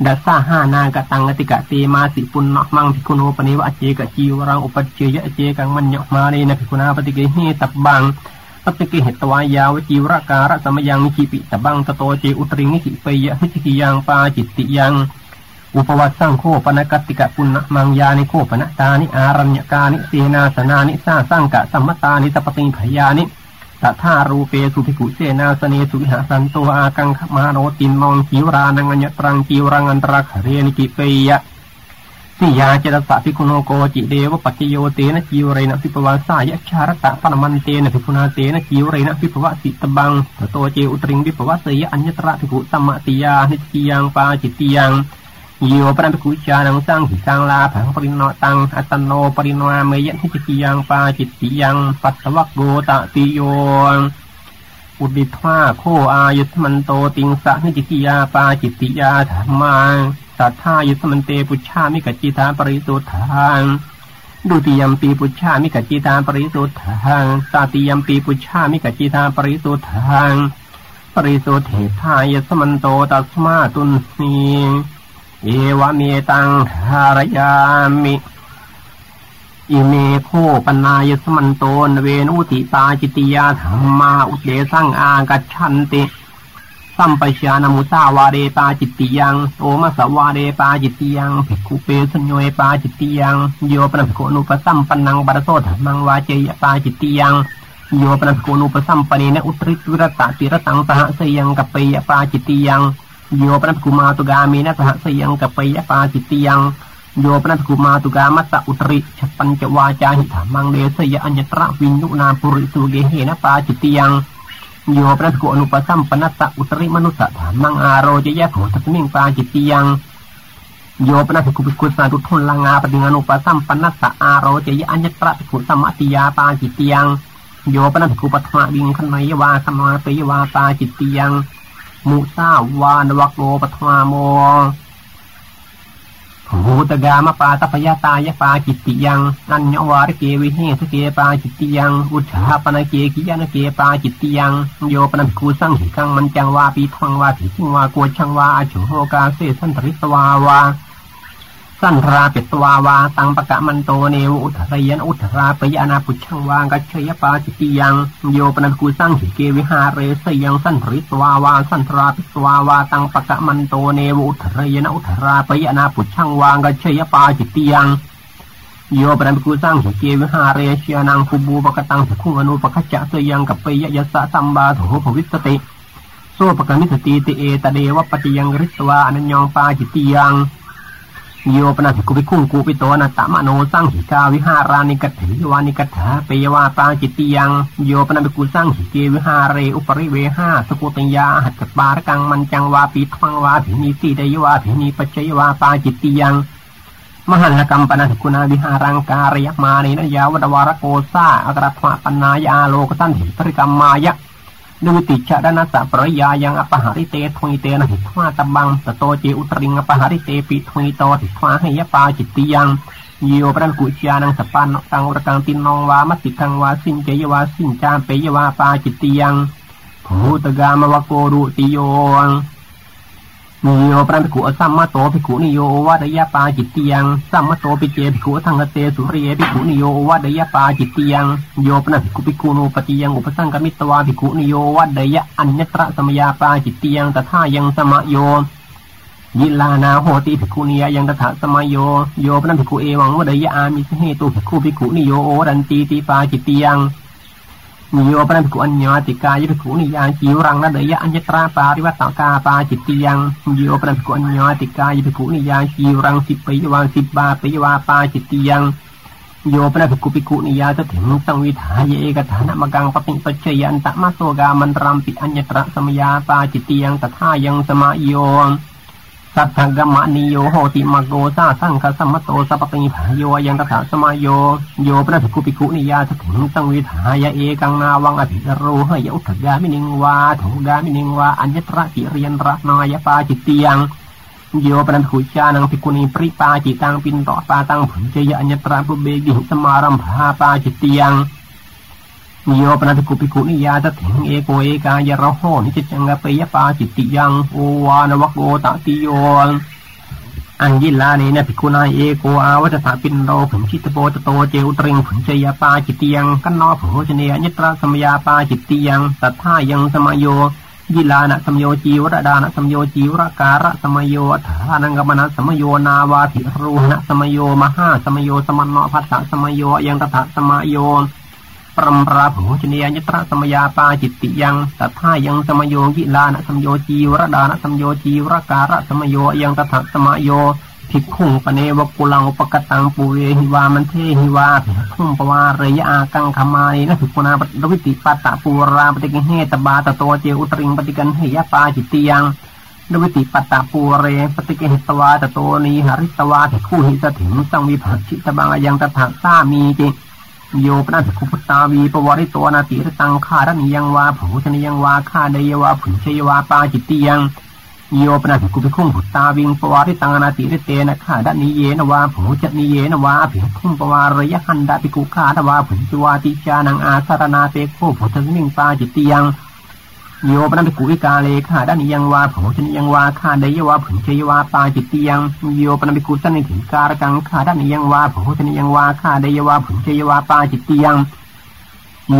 ดัสสาหานากตังอติกะเตมาสิปุณณมังภิกุโนปนิวะเจกะจีวรังอุปเจยะเจกังมัญญมาเรนะภิกุนาปฏิเกหิตับบังปฏิกิเหตวายาวจีวรการะสมยังนิจิปิตบังตโตเจอุตริงนิจิเปยะนิจิกิยังปาจิตติยัง อุปวัตสังโฆปนกติกะปุณณมังยานิโคปนตานิอารัญญกานิเสนาสนานิสาสังกะสัมมตานิตปติพยานิตถารูเปสุภิกุเสนาสเนสุวิหาสันโตอากังขมาโนตินนองจิวรานังอัญตรังจิวรังอันตรักเรนิกิเปยะสิยาเจตสะพิคุโนโกจิเดวปัจโยเตนะจิวเรนะพิปวาสายะชารตะปนมันเตนะพิพุนาเตนะจิวเรนะพิปวะสิตบังตโตเจอุตริงพิปวะเสยอัญญตระพิกุสัมมติยานิจิยังปาจิตติยัง โยปรันพิกุจานังสังหิสังลาผังปริโนตังอัตโนปริโนเมยะนิจิยังปาจิตติยังปัสสวะโกตติโยอุดิทวาโคอายุสมันโตติงสะนิจิยาปาจิตติยาธรรมังสัทธายุสมันเตปุชามิกจิตาปริสุทธังดุติยมปีปุชามิกจิตาปริสุทธังตาติยมปีปุชามิกจิตาปริสุทธังปริสุทธิทายสมันโตตัสมาตุนนี เอวะเมตังหารยามิอิเมโคปนายสมันโตนเวนุติตาจิติยาธรรมาอุเดสังอากัชันติสัมปชานมุสาวาเรปาจิตติยังโอมาสวาเรปาจิตติยังภิกขุเปสัญโยปาจิตติยังโยปนัสโกนุปสัมปันนังบารโสธมังวาเจยปาจิตติยังโยปนัสโกนุปสัมปนีนอุตริตุรตะติรตังสหสยังกัปเปยปาจิตติยัง โยปนัสกุมาตุกามีนสหสยังกัปเปยปาจิตยังโยปนัสกุมาตุกามัตตอุตริฉปัญจวาจาหิธามังเดสยอัญตระวิญญุนาปุริสุเกเหนะปาจิตยังโยปนัสกุอนุปสัมปนัสสะอุตริมนุสสะถามังอาโรจยโหทัสมิงปาจิตยังโยปนัสกุปิกุสาตุทุนลังาปฏิงานุปสัมปนัสสะอาโรจะยอัญตระปิกุสัมมติยาปาจิตยังโยปนัสกุปัตมาวิงขันไมยวาสมาเปยวาปาจิตยัง มุสาวานวักโลปทมาโมภูตกามปาตพยาตายปาจิตติยังอัญญวาริเกวิเหสเกปาจิตติยัง อุชาปนเกกิยานเกปาจิตติยัง โยปนักูสังหิกังมันจังวาปีทังวาถิทิงวากัวชังวาอจุโหกาเสสันตริสวาวา สันราเปตวาวาตังปะกะมันโตเนวอุทรยนอุทราปยานาปุชังวางกัจเชยปาจิติยังโยปนักูสังหิเกวิหาเรสยังสันทริสวาวาสันราเปตวาวาตังปะกะมันโตเนวอุทรยนอุทราปยานาปุชังวางกัจเชยปาจิติยังโยปนักูสังหิเกวิหาเรเชียนังคุบูปะกตังสคุอนุปกัจะเสยังกับปยยสะสัมบาโถภวิสติโซปะกมิสติติเอตเดวปฏิยังริสวาอนัญญองปาจิติยัง โยปนาสิกุปิคุงกูปิโตนะตะมะโนสังหิกาวิหารานิกัตถิวานิกัตถาเปยวาปาจิตติยังโยปนาปิกุสังหิเกวิหาเรอุปริเวหาสกุตัญญาหัตถปารกังมันจังวาปิทังวาภินีสีเดยวาภินีปัจจยวาปาจิตติยังมหันลกัมปนาสิกุณาวิหารังการยมาเนนยาวดวารโกซาอักรัตมะปนายาโลกตันหิปริกรรมายะ ดูติชารณสัปรยายังอปหาริเตทวีเตนะหิทวาตบังสโตเจอุตริงอปหาริเตปิทวีโตถิทวาให้ยปาจิตติยังโยปรันกุชานังสปันตังรกังตินนองวามติคังวาสินเจยวาสินจามเปยวาปาจิตติยังภูตกามวโกรุติโย นิโยปรันกุสัมมาโตภิกขุนิโยวัดยาปาจิตติยังสัมมาโตปิเจภิกขุทังเตสุริยภิกขุนิโยวัดยาปาจิตติยังโยปนัภิกขุภิกขุนุปติยังอุปสังกมิตวาภิกขุนิโยวัดยะอัญญตระสมยาปาจิตติยังตถายังสมโยยิลานาโหติภิกขุนิยยังตถาสมโยโยปนัภิกขุเอวังวัดยะอามิสเหตุภิกขุภิกขุนิโยโอรันตีติปาจิตติยัง นิโยปนัภิกขุอัญญาติกายภิกขุนิยาจิวรังนัดยะอัญญตราปาริวัตตกาปาจิตติยังนิโยปนัภิกขุอัญญาติกายภิกขุนิยาจิวรังสิปยวาสิบาปยวาปาจิตติยังโยปนัภิกขุภิกขุนิยาสถิงสังวิถายเอกฐานมกังปฏิปัจจยันตมะโสกามันรัมปิอัญญตระสมยาปาจิตติยังตถายังสมาโย สัทธกรรมนิโยโหติมโกซาสังคสัมมโตสัพปิภายโยยังตถาสมาโยโยปนัสกุปิกุนิยาสถิงสังวิทายเอกังนาวังอภิโรหยอุทกามินิงวาถุกามินิงวาอัญญตระกิเริยนระนายปาจิตเติยังโยปนัสขุจานังภิกุณีปริปาจิตังปินต่อปาตังผุญเจยอัญญตระปุเบกิสมารัมภาปาจิตเติยัง โยปนัสกุปิกุนิยาสถิงเอโกเอกายระโหนิจจังกเปยปาจิตติยังโอวานวโกตติโยอันยิลาเนนะภิกุนายเอโกอาวัจถาปินโรผึงชิตโปตโตเจอุตริงผึงเจยปาจิตติยังกันนอผโหชเนยนิตระสมยาปาจิตติยังสัทธายังสมโยยิลานะสมโยจีวรดานะสมโยจีวรการะสมโยถานังกมนะสมโยนาวาธิรูนะสมโยมหาสมโยสมันนภัสสะสมโยยังตถาสมโย ปรมปราภูชนียยตระสมยาปาจิตติยังตัทายังสมโยยิลานะสมโยจีวรดานะสมโยจีวรการะสมโยยังตถาสมโยภิกขุงปเนวกุลังปกตังปุเวหิวามันเทหิวาภิกขุงปวาเรยอากังขมานีนะภิกขุนาปวิติปัตตะปูราปฏิกิเฮตบาตโตเจอุตริงปฏิกันเหยปาจิตติยังนวิติปัตตาปูเรปฏิกิหิตวาตโตนีหาริตวาภิกขุหิสถิงสังวิภัชิตบังยังตถาสามีจิ โยปนัสคุปตาวีปวริตวนาติรตังคารณิยังวาผูชนิยังวาคาเดยวาผุนชยวาปาจิตติยังโยปนัสกุปิคุ้งผุตตาวิงปวาริตังนาติริเตนะขาดนิเยนวาผูจนิเยนวาภิคุ้งปวารยหันดาปิกุขาดวาผุนจวาติจานังอาสารนาเตโคผุทนิงปาจิตติยัง โยปนัสกุวิกาเลขาดานิยังวาผูชนิยังวาคาเดยวาผุชยวาปาจิตติยังโยปนัสกุสันนิถิการกังขาดานิยังวาผูชนิยังวาคาเดยวาผุชยวาปาจิตติยัง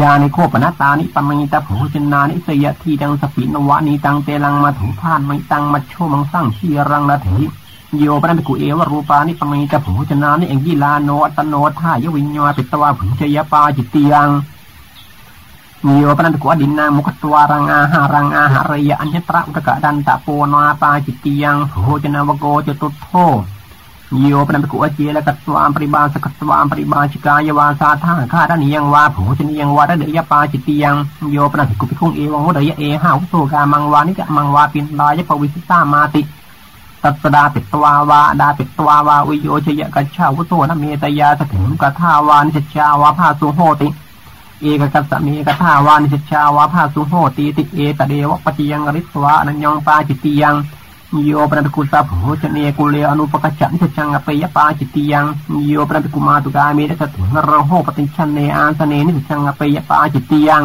ยาในโคปนาตานิปมังตาผูชนานิสยทีดังสปินวานีตังเตลังมาถูพานไม่ตังมาโชมังสร้างชีรังนาเถโยปนันตกุเอวรูปานิปมังตาผูชนานิเองยิลาโนอัตโนทายวิญญาปิตวาผุชยปาจิตติยัง โยปนันตกุอดินนามุขตวารังอาหารังอาหารยะอัญญตระอุตกะดันตะโปนาปาจิตติยังโหจนาวโกจตุโทโยปนัมกุอเจและกัตวามปริบาสกัตวามปริบาชิกายวาสาธาข้าดานิยังวาผูชนิยังวาดเดยปาจิติยังโยปนัมกุปิคุงเอวังวดยเอหาวโสกามังวานิจะมังวาปินลายปวิสิตามาติตัสดาปิตวาวาดาปิตวาวาวิโยชยกัจฉาวุโสนเมตยาสถิมกัทาวานิจชาวาภาสุโหติ เอกกัสเมกทาวานิชชาวาภาสุโหติติเอตเดวปจิยังริสวะนัญญงปาจิติยังโยปนักุสัพโหชเนกุเลอนุปกัจฉันทจังอปยปาจิติยังโยปนักุมาตุกามีรัตถุนรโหปติชันเนอาสเนนิจังอปยปาจิติยัง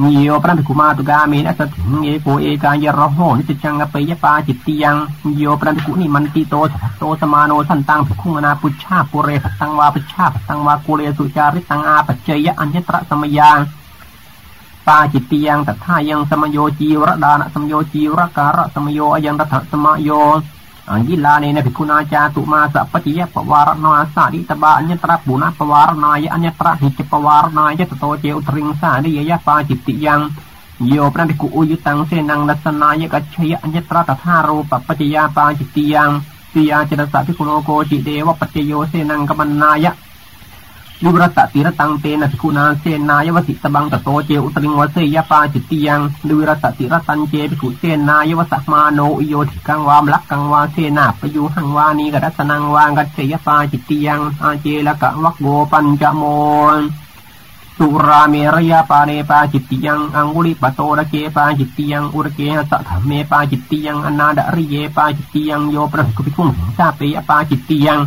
โยปนักุมาตุกามีนัสถึงเอโกเอกายระโหนิจจังอปยปาจิตติยังโยปนักุนิมันติโตสัตโตสมาโนสันตังภิกขุนาปุชชาปุเรสัตังวาปุชชาสัตังวากุเลสุจาริตังอาปัจเจยอัญญตระสมยังปาจิตติยังตัทายังสมโยจีวรดานะสมโยจีวรการะสมโยยังตัทสมโย อังยิลาเนนะภิกขุนาจาตุมาสัพปิยะปวารณาสาดิตบาอัญญตระปุณปวารณายะอัญญตระหิจปวารณายะตโตเจอุตริงสาดิยะปาจิตติยังโยปนันภิกุอุยุตังเสนังลัสนายะกัจฉยอัญญตระตถารูปปัจจยาปาจิตติยังสิยาจตสัพพิคุโนโกจิเดวปัจจโยเสนังกมันนายะ ลิวรตติรตังเตนะภิกุนาเสนายวัสิตบังตโตเจอุตริงวเสยปาจิตติยังลิวรตติรตันเจภิกุเสนายวัสมาโนอิโยติกังวามลักกังวาเสนาปยุหังวานีกัสนังวางกัจเจยปาจิตติยังอาเจละกะวักโกปัญจโมสุราเมรยาปาเนปาจิตติยังอังุลิปโตระเกปาจิตติยังอุรเกหสัทเมปาจิตติยังอนาดริเยปาจิตติยังโยประกุภิคุงสาเปยปาจิตติยัง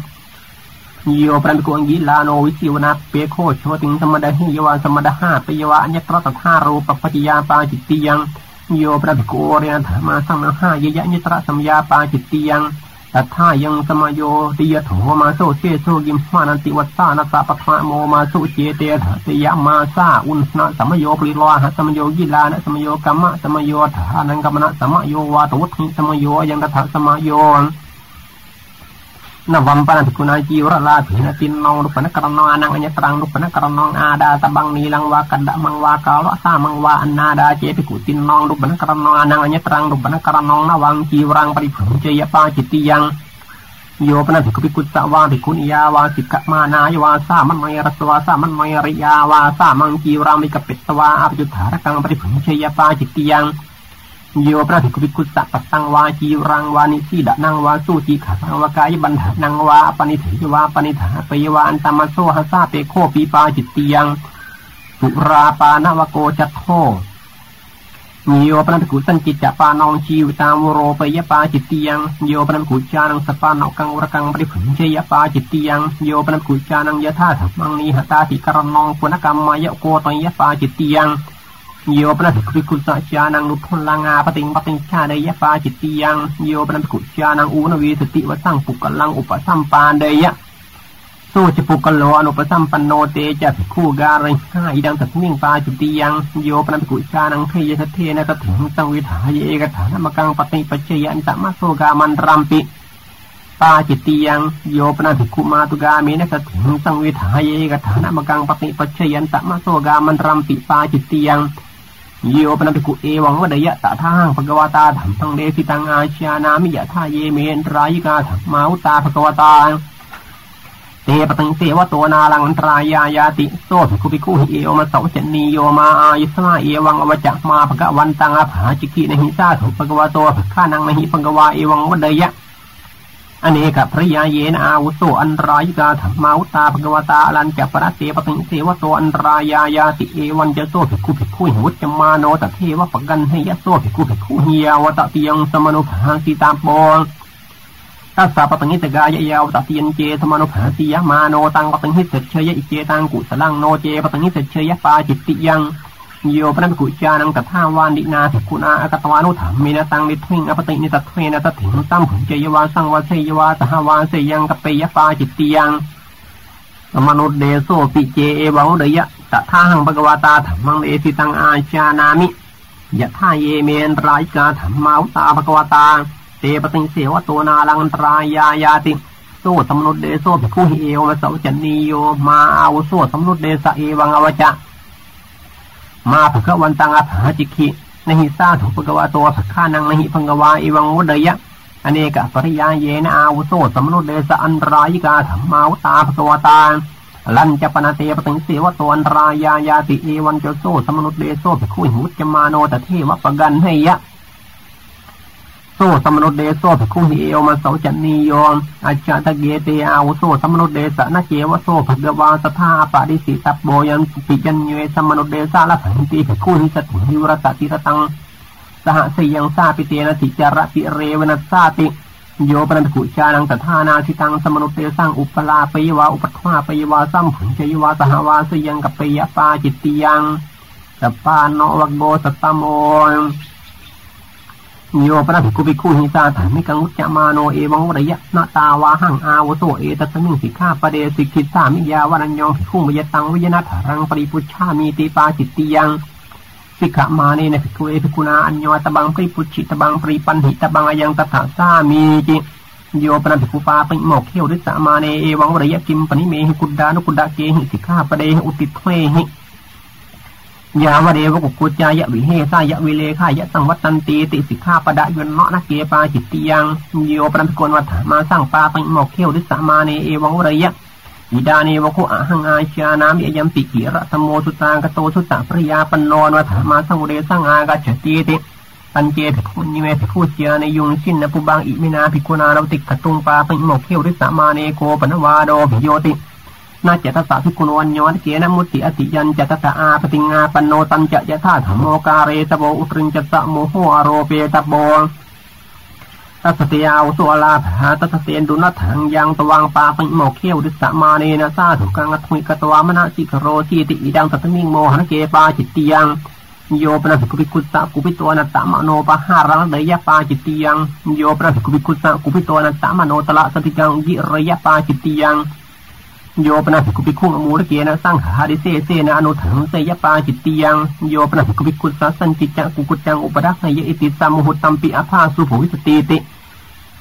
โยปรันกุอังยิลาโนวิสิวนาเปโคโชติงสมดาหิยวาสมดาหาปยวะอัญญตรตถารูปปัจจยาปาจิตติยังโยปรันกุเรียนธรรมาสัมหาเยยะญตรสัมยาปาจิตติยังตัทายังสมโยติยโถมาโซเชโซกิมมานันติวัตสานาตาปะะโมมาสุเจเตถะตยมาซาอุนนาสมโยปริลาหสมโยยิลานะสมโยกัมมะสมโยถานังกัมนะสมโยวาตุทิสมโยยังตถะสมโย นวัมปนัติคุณาจีวรลาภินตินนองรุปนกรนองอนังอัญตรังรุปนกรนองอาดาตบังนีลังวากันดะมังวากาลสามังวาอันนาดาเจติกุตินนองรุปนกรนองอนังอัญตรังรุปนกรนองนวังจีวรังปริภุเจยปาจิตติยังโยปนัติกุปิกุสวาภิกุนิยาวาสิกมานายวาสามันมยรัสวาสามันมยริยาวาสามังจีวรังมิกปิตวาอภิจุธารกังปริภุเจยปาจิตติยัง โยวพระภิกขุภิกขุสัปตังวาจีรังวานิสีดะนังวาสู้จีขังวากายบันหานังวาปณิถิวาปณิถาปยวาอันตมัสโซหัสาเปโคปีปาจิตเติยังสุราปานวโกจัตโทโยปนันกุสันจิตจะปานองชีวตามโรปยปาจิตติยังโยปนันกุจานังสปานอกังวรกังปริผุเชยปาจิตติยังโยปนันกุจานังยะธาธรรมังนีหตาติกรนองปุณกรรมมายโกตัยปาจิตติยัง โยปนัสกุกุสัจานังลุพลลังาปติงปติงชาเดยะปาจิตติยังโยปนัสกุจานังอูนวีสติวสังปุกลังอุปสัมปานเดยะสู้จะปุกโลอนุปสัมปันโนเตจะภิกขุการิห้าอีดังตัดนิ่งปาจิตติยังโยปนัสกุจานังเทยสเทนะกถึงสังวิถายเอกฐานมกังปติปัจเจยันตมะโสกามันรัมปิปาจิตติยังโยปนาภิกขุมาตุกามีนัสถิงสังวิถายเอกฐานมกังปติปัจเจยันตมะโสกามันรัมปิปาจิตติยัง โยปนัติกุเอวังวดยะตะทางภกวตาธรรมทังเดสิตังอาชานามิยะทาเยเมนรายกาธรรมาอุตาภกวตาเตปตังเตวะตัวนาลังตรายายาติโซภิกุภิกุหิเอวมาสาเจนีโยมาอายุสมาเอวังอวจักมาภกวันตังอาภาจิกินหิสาถุภกวโตภกานังนหิภกวาเอวังวดยะ อเนกพระยาเยนอาวุโสอันรายกาธรรมาวุตาภกวตาลันจัปรเตปติเสวโตอันรายายาติเอวันจะโซภิกขุภิกขุหิวุจมาโนตเทวปกันให้ยโซภิกขุภิกขุเฮียวตติยังสมนุภาสิตาปองตัสสะปตังิตกายยาวตติยนเจสมนุภาสิยมาโนตังปตังหิเสเชยอิเจตังกุสลังโนเจปตังหิเสเชยปาจิตติยัง โยปนักุจานังกัทาวานดินาสกุณาอากตวานุถามมีนาตังนิทิงอปตินิตัทเวนะตถิงตั้มผุเจยวาสังวาเสยวาสหวาเสยังกเปยปาจิตติยังมนุษย์เดโซปิเจเอวังเดยะตถาหังภกวาตาธรรมังเอสิตังอาชานามิยะท่าเยเมนรายกาธรรมาอุตาภกวาตาเตปติเสวโตนาลังตรายายาติโซสมนุษย์เดโซภิกขุเอวมาเสาจันนีโยมาอาวุโสสมนุษย์เดสเอวังอวจะ มาภะวันตังอาภาจิกินหิสาถุปกวาตัวสักขานังนหิพังกวาอิวังวุเดยะอเนกปริยาเยนะอาวุโสสมนุเดสอันรายกาธรรมาวตาภกวตาลันจะปนาเตปติงเสวตวันรายายาติเอวันเจโซสมนุเดโซภิกขุหุจมาโนตเทวปกันให้ยะ โซสมนุเดโซภิกขุหิเอวมาเสาจันนียอาจารตะเกเตอาวุโสสมนุเดสนะเจวโซภกวาสธาปาริสิตับโบยันปิจันเยสมนุเดสาละสันติภิกขุหิสตุหิวรตติรตังสหสยังซาปิเตนะติจารติเรวนัสสาติโยปนันกุจานังตถานาทิตังสมนุเตสังอุปลาปยวาอุปทวาปยวาสัมผุนเจยวาสหวาสยังกับปยปาจิตติยังสปานโนวักโบสตโม โยปนักุปิคูหิสาถามิกังุจมาโนเอวังวรยะนาตาวาหังอาวโสเอตัสมิงสิกขาปเดสิกิสามิยาวรัญยองภิคุมยตังวิยนัทรังปริปุชามีติปาจิตติยังสิกขามาเนนะภิกขุเอภิกุณาอัญญตบังปริปุชิตบังปริปันหิตบังอยังตถาสามีจิโยปนัภิกุปาปิโมกเขียวริสามาเนเอวังวรยะกิมปนิเมหิกุดานุกุดาเกหิสิกขาปเดอุติเทหิ ยาวเดวกุกุจายะวิเฮสายะวิเลขายะสังวัตันตีติสิกขาปะดะยนเนาะนะเกปาจิตติยังโยปรัมกนวัฏมาสร้างปาปิโมอกเขียวริสามาเนเอวังวรยะอิดาเนีวคุอาหังอาชานามิยัมปิกิระธโมสุตางกโตสุตตะปริยาปนนวัฏมาสังเดสังอากาจติติปัญเจภิกขุนิเมภิกขุเจียในยุงชินนปุบังอิมินาภิกุนานาติกตุงปาปิโมอกเขียวริสามาเนโกปนวาโดภิโยติ นาจตตาภิกุณวันยวัเกนมุติอติยันจตตาอาปติงาปนโนตันจะยะธาธรรมโมกาเรตโบอุตริงจตะโมโหอโรเปตโบตัสเตียวสุลาภาตัสเตียนดุนัถังยังตวังปาปิโมเขียวดิสมาเนนะซาถุกังอัตมิกตวามนาสิกโรสีติอิดังตัตมิงโมหันเกปาจิตติยังโยปนัสกุปิกุสะกุปิตัวนัตตมโนปะหารังเดยปาจิตติยังโยปนัสกุปิกุสะกุปิตัวนัตตมโนตละสติจังยิระยปาจิตติยัง โยปนัสกุปิคุงมูรเกนะสังหาดิเซเซนะอนุถังเสยปาจิตติยังโยปนัสกุปิกุสะสันจิจังกุกุจังอุปดักนยอิติสัมมุตตัมปิอภาสุภวิสติติ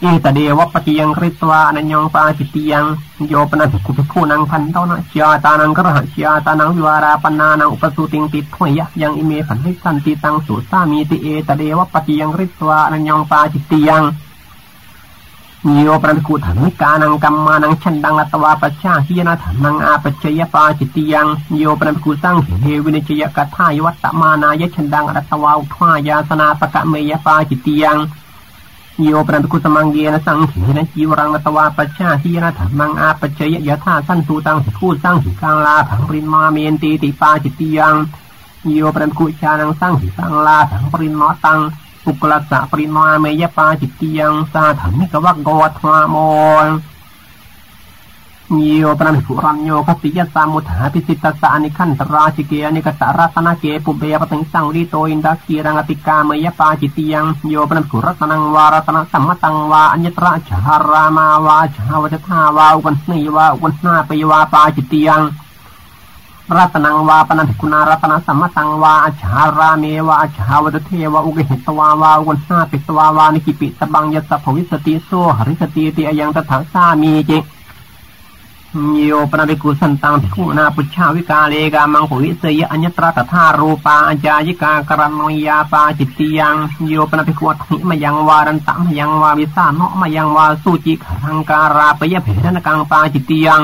เอตเดวปฏิยังคริตวานัญญงปาจิตยังโยปนัสกุภิคูนังพันเท่านะชาตานังกระหัชาตานังวิวาราปนานังอุปสุติงติถวยยะยังอิเมผันให้สันติตังสุสามีติเอตเดวปฏิยังคริตวานัญญงปาจิตยัง โยปนัสกุถันิกานังกัมมานังชันดังลัตวาปชาหิยนาถันังอาปเจยปาจิตติยังโยปนัสกุสังเฮวินิจยกัทายวัตตมานายชันดังรัตวาอุทวายาสนาปกะเมยปาจิตติยังโยปนันกุสมังเยนะสังขีนะจีวรังนตวาปชาทีนะธรรมังอาปเจยยะธาสั้นสูตังสิคูสังสิกังลาถังปรินมาเมนตีติปาจิตติยังโยปนันกุชานังสังสิสังลาถังปรินมาตัง ปุกลัสะปรินมาเมยปาจิตยังสาถังนิกวักกวัตมามอนโยปนันสุรัญโยคติยสามุถาพิสิตสานิขันตราชิเกนิกตารัตนาเกปุเบยปตังสังลิโตอินดักีรังติกาเมยปาจิติยังโยปนันสุรัตนังวารัตนสัมมตังวาอัญญตระชารามาวาชาวจทาวาอุกันนีวาอุกันนาปยวาปาจิติยัง รัตนังวาปนันทิคุณารัตนสัมมตังวาอาชาราเมวาอาชาวดเทวาอุกหิตวาวาอุกันนาปิตวาวานิกิปิตบังยสภวิสติโสหริสติติอยังตถาสามีจิโยปนาภิกุสันตังภิกุนาปุชชาวิกาเลกามังขุวิเสยอัญญตระตถารูปาอาจายิกากรณยาปาจิตติยังโยปนาภิกขุทิมยังวารันตัมยังวาวิสานะมยังวาสุจิขังการาปยเพทนกังปาจิตติยัง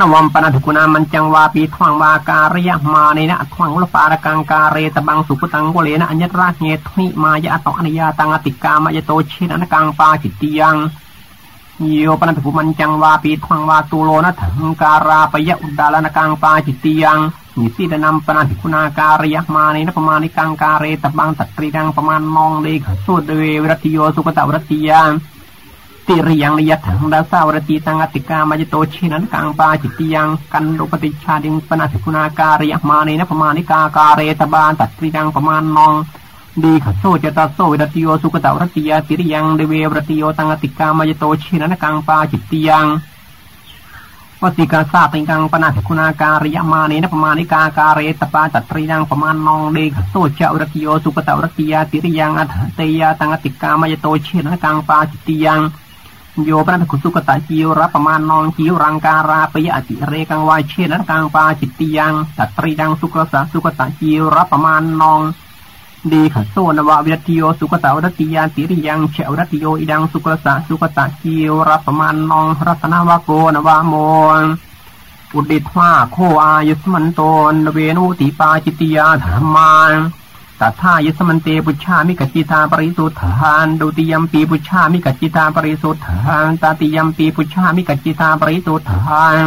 นวัมปนาภิกุนามันจังวาปีทวังวาการยมาในนะทวังุลปารกังการเรตบังสุปตังกุเลนะอัญญตระเงทิมายะตออนิยาตังอติกามายโตชินนกังปาจิตติยังโยปนัตถุมันจังวาปีทวังวาตูโลนะถังการาปยะอุดาลนกังปาจิตติยังนิสิดนำปนัติคุณาการยมาในนปมาณิกังการเรตบังตัตรีดังประมาณมองเลขสุดเววรติโยสุกตวรติยา ติริยังนิยถังดาสาวรติตังอติกามายโตชินันกังปาจิตติยังกันรุปติชาดิงปนัติคุณาการยมาในนปมาณิกาการเรตบานตัตรีดังประมาณมองดีขโซจตาโซวิรติโยสุกตาวรติยาติริยังเดเววรติโยตังติกามายโตชินนกังปาจิตติยังวสิกาซาติกังปนาถคุณาการยมาเนนปมาณิกาการเรตปาตัตริยังประมาณนองเดขโซเจวรติโยสุกตาวรติยาติริยังอัตเตยาตังติกามายโตชินนกังปาจิตติยัง โยปนัคุสุกตะจิวรประมาณนองจิวรังการาปยอติเรกังวายเชนกังปาจิตติยังตัตริยังสุกสะสุกตะจิวรประมาณนองดีขโซนวาวิติโยสุกตาวรติยานติริยังเฉวรติโยอิดังสุกสะสุกตะกิวรับประมาณนองรัตนาวโกนวาโมอุดิตว่าโคอายุสมันโตนเวนุติปาจิตติยาธรรมาน ตัทายสมันเตปุชามิกัจจิตาปริสุทธานดุติยมปีปุชามิกัจจิตาปริสุทธานตติยมปีปุชามิกัจจิตาปริสุทธาน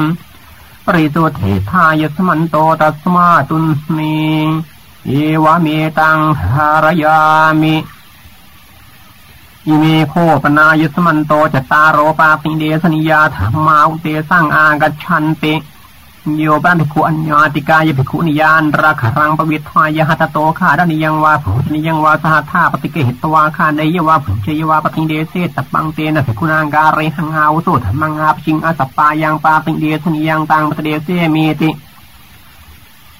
ปริสุทธิทายสมันโตตัสมาตุนนีเอวเมตังหารยามิอิเมโคปนายสมันโตจตารโรปาปิเดสนิยาธรรมาอุเตสังอากัชันเต โยปันภิกขุอัญญาติกายภิกขุนิยานราคารังปวิทวายหัตโตขาดนิยังวาผูนิยังวาสหัธาปฏิเกหิตวาคาในยวาผูเชยวาปฏิเดเสตปังเตนะภิกขุนางการิหังอาวุโสธรรมังอาปชิงอาสปายังปาปิเดสนิยังตังปฏิเดเสเมติ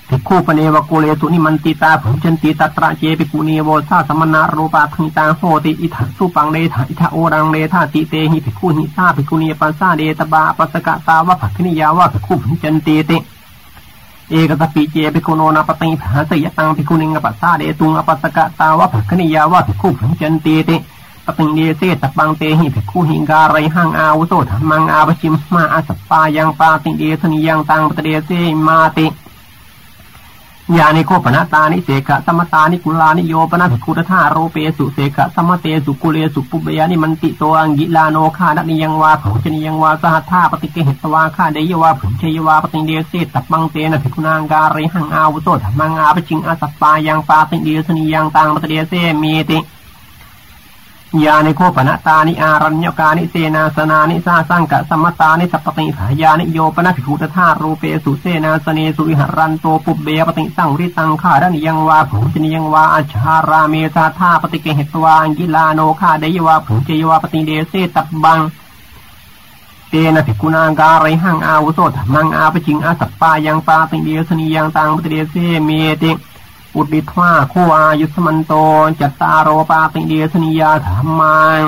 ภิกขุปเนวโกเลสุนิมันติตาผงจันติตตระเจภิกุเนโวซาสมนารูปาทิตาโหติอิทัสุปังเดธาอิทาโอรังเดธาติเตหิภิกขุหิซาภิกขุเนปัสสาเดตบาปัสกะตาวะภักนิยาวะภิกขุผงจันติเตเอกตปิเจภิกุโนนาปติภาสยตังภิกุนิงปัสสาเดตุงอปัสกะตาวะภักนิยาวะภิกขุผงจันติเตปติเดเสตปังเตหิภิกขุหิงการัยหังอาวุโสธรรมังอาปชิมมาอาสปายังปาติเดสนิยังตังปตเดเสมาติ ยานิโคปนาตานิเสกะสมตานิกุลานิโยปนาสกุตธาโรเปสุเสกะสมเตสุกุเลสุปุเบยานิมันติโตอังกิลาโนคาดนิยังวาผงชนิยังวาสหัธาปฏิเกหิตวาคาเดยวาผงชยวาปฏิเดเสตับบังเตนะภิกุนางการิหังอาวุโตธรรมังอาปจิงอาสัปปายังปาติเดสนิยังตังปฏิเดเสมีติ ยานิโคปนตานิอารัญญกานิเสนาสนานิสาสังกะสมตานิสัพติขายานิโยปนัภิกุตธารูเปสุเสนาสเนสุวิหรันโตปุบเบปติสังริตังขาดนิยังวาผูจนิยังวาอาชาราเมธาธาปฏิเกหิตวากิลาโนคาเดยวาผูเจยวาปติเดเสตับบังเตนะภิกุณาการิหังอาวุโสธมังอาปจิงอาสัปปายังปาติเดสนิยังตังปฏิเดเสเมติ อุดิทวาคู่อายุสมันโต จัตตารโรปาติเดียสนิยาธรรมัง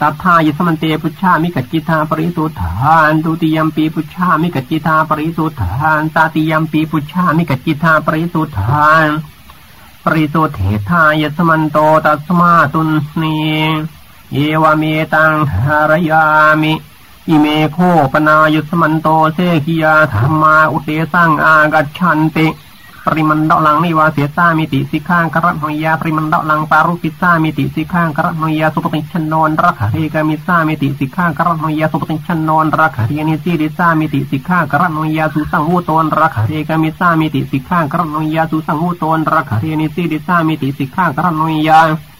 ตัทธายุสมันเตปุชามิกัจจิตาปริสุทธานตุติยมปีปุชามิกัจจิตาปริสุทธานตาติยมปีปุชามิกัจจิตาปริสุทธานปริสุทธเทายสมันโตตัสมาตุนนีเยวเมตังหารยามิอิเมโคปนายุสมันโตเสกิยาธรรมาอุเตสังอากัจฉันติ ปริมันดอลังนิวาเสียซามิติสิข้างกระหอยยาปริมันดอลังปารุปิซามิติสิข้างกระหอยยาสุปติชนนรักเรกามิซามิติสิข้างกระหอยยาสุปติชนนรักเรนิสีดิซามิติสิข้างกระหอยยาสุสังวุตนรักเรกามิซามิติสิข้างกระหอยยาสุสังวุตนรักเรนิสีดิซามิติสิข้างกระหอยยาอุคิตจักุอันรักเรกามิยา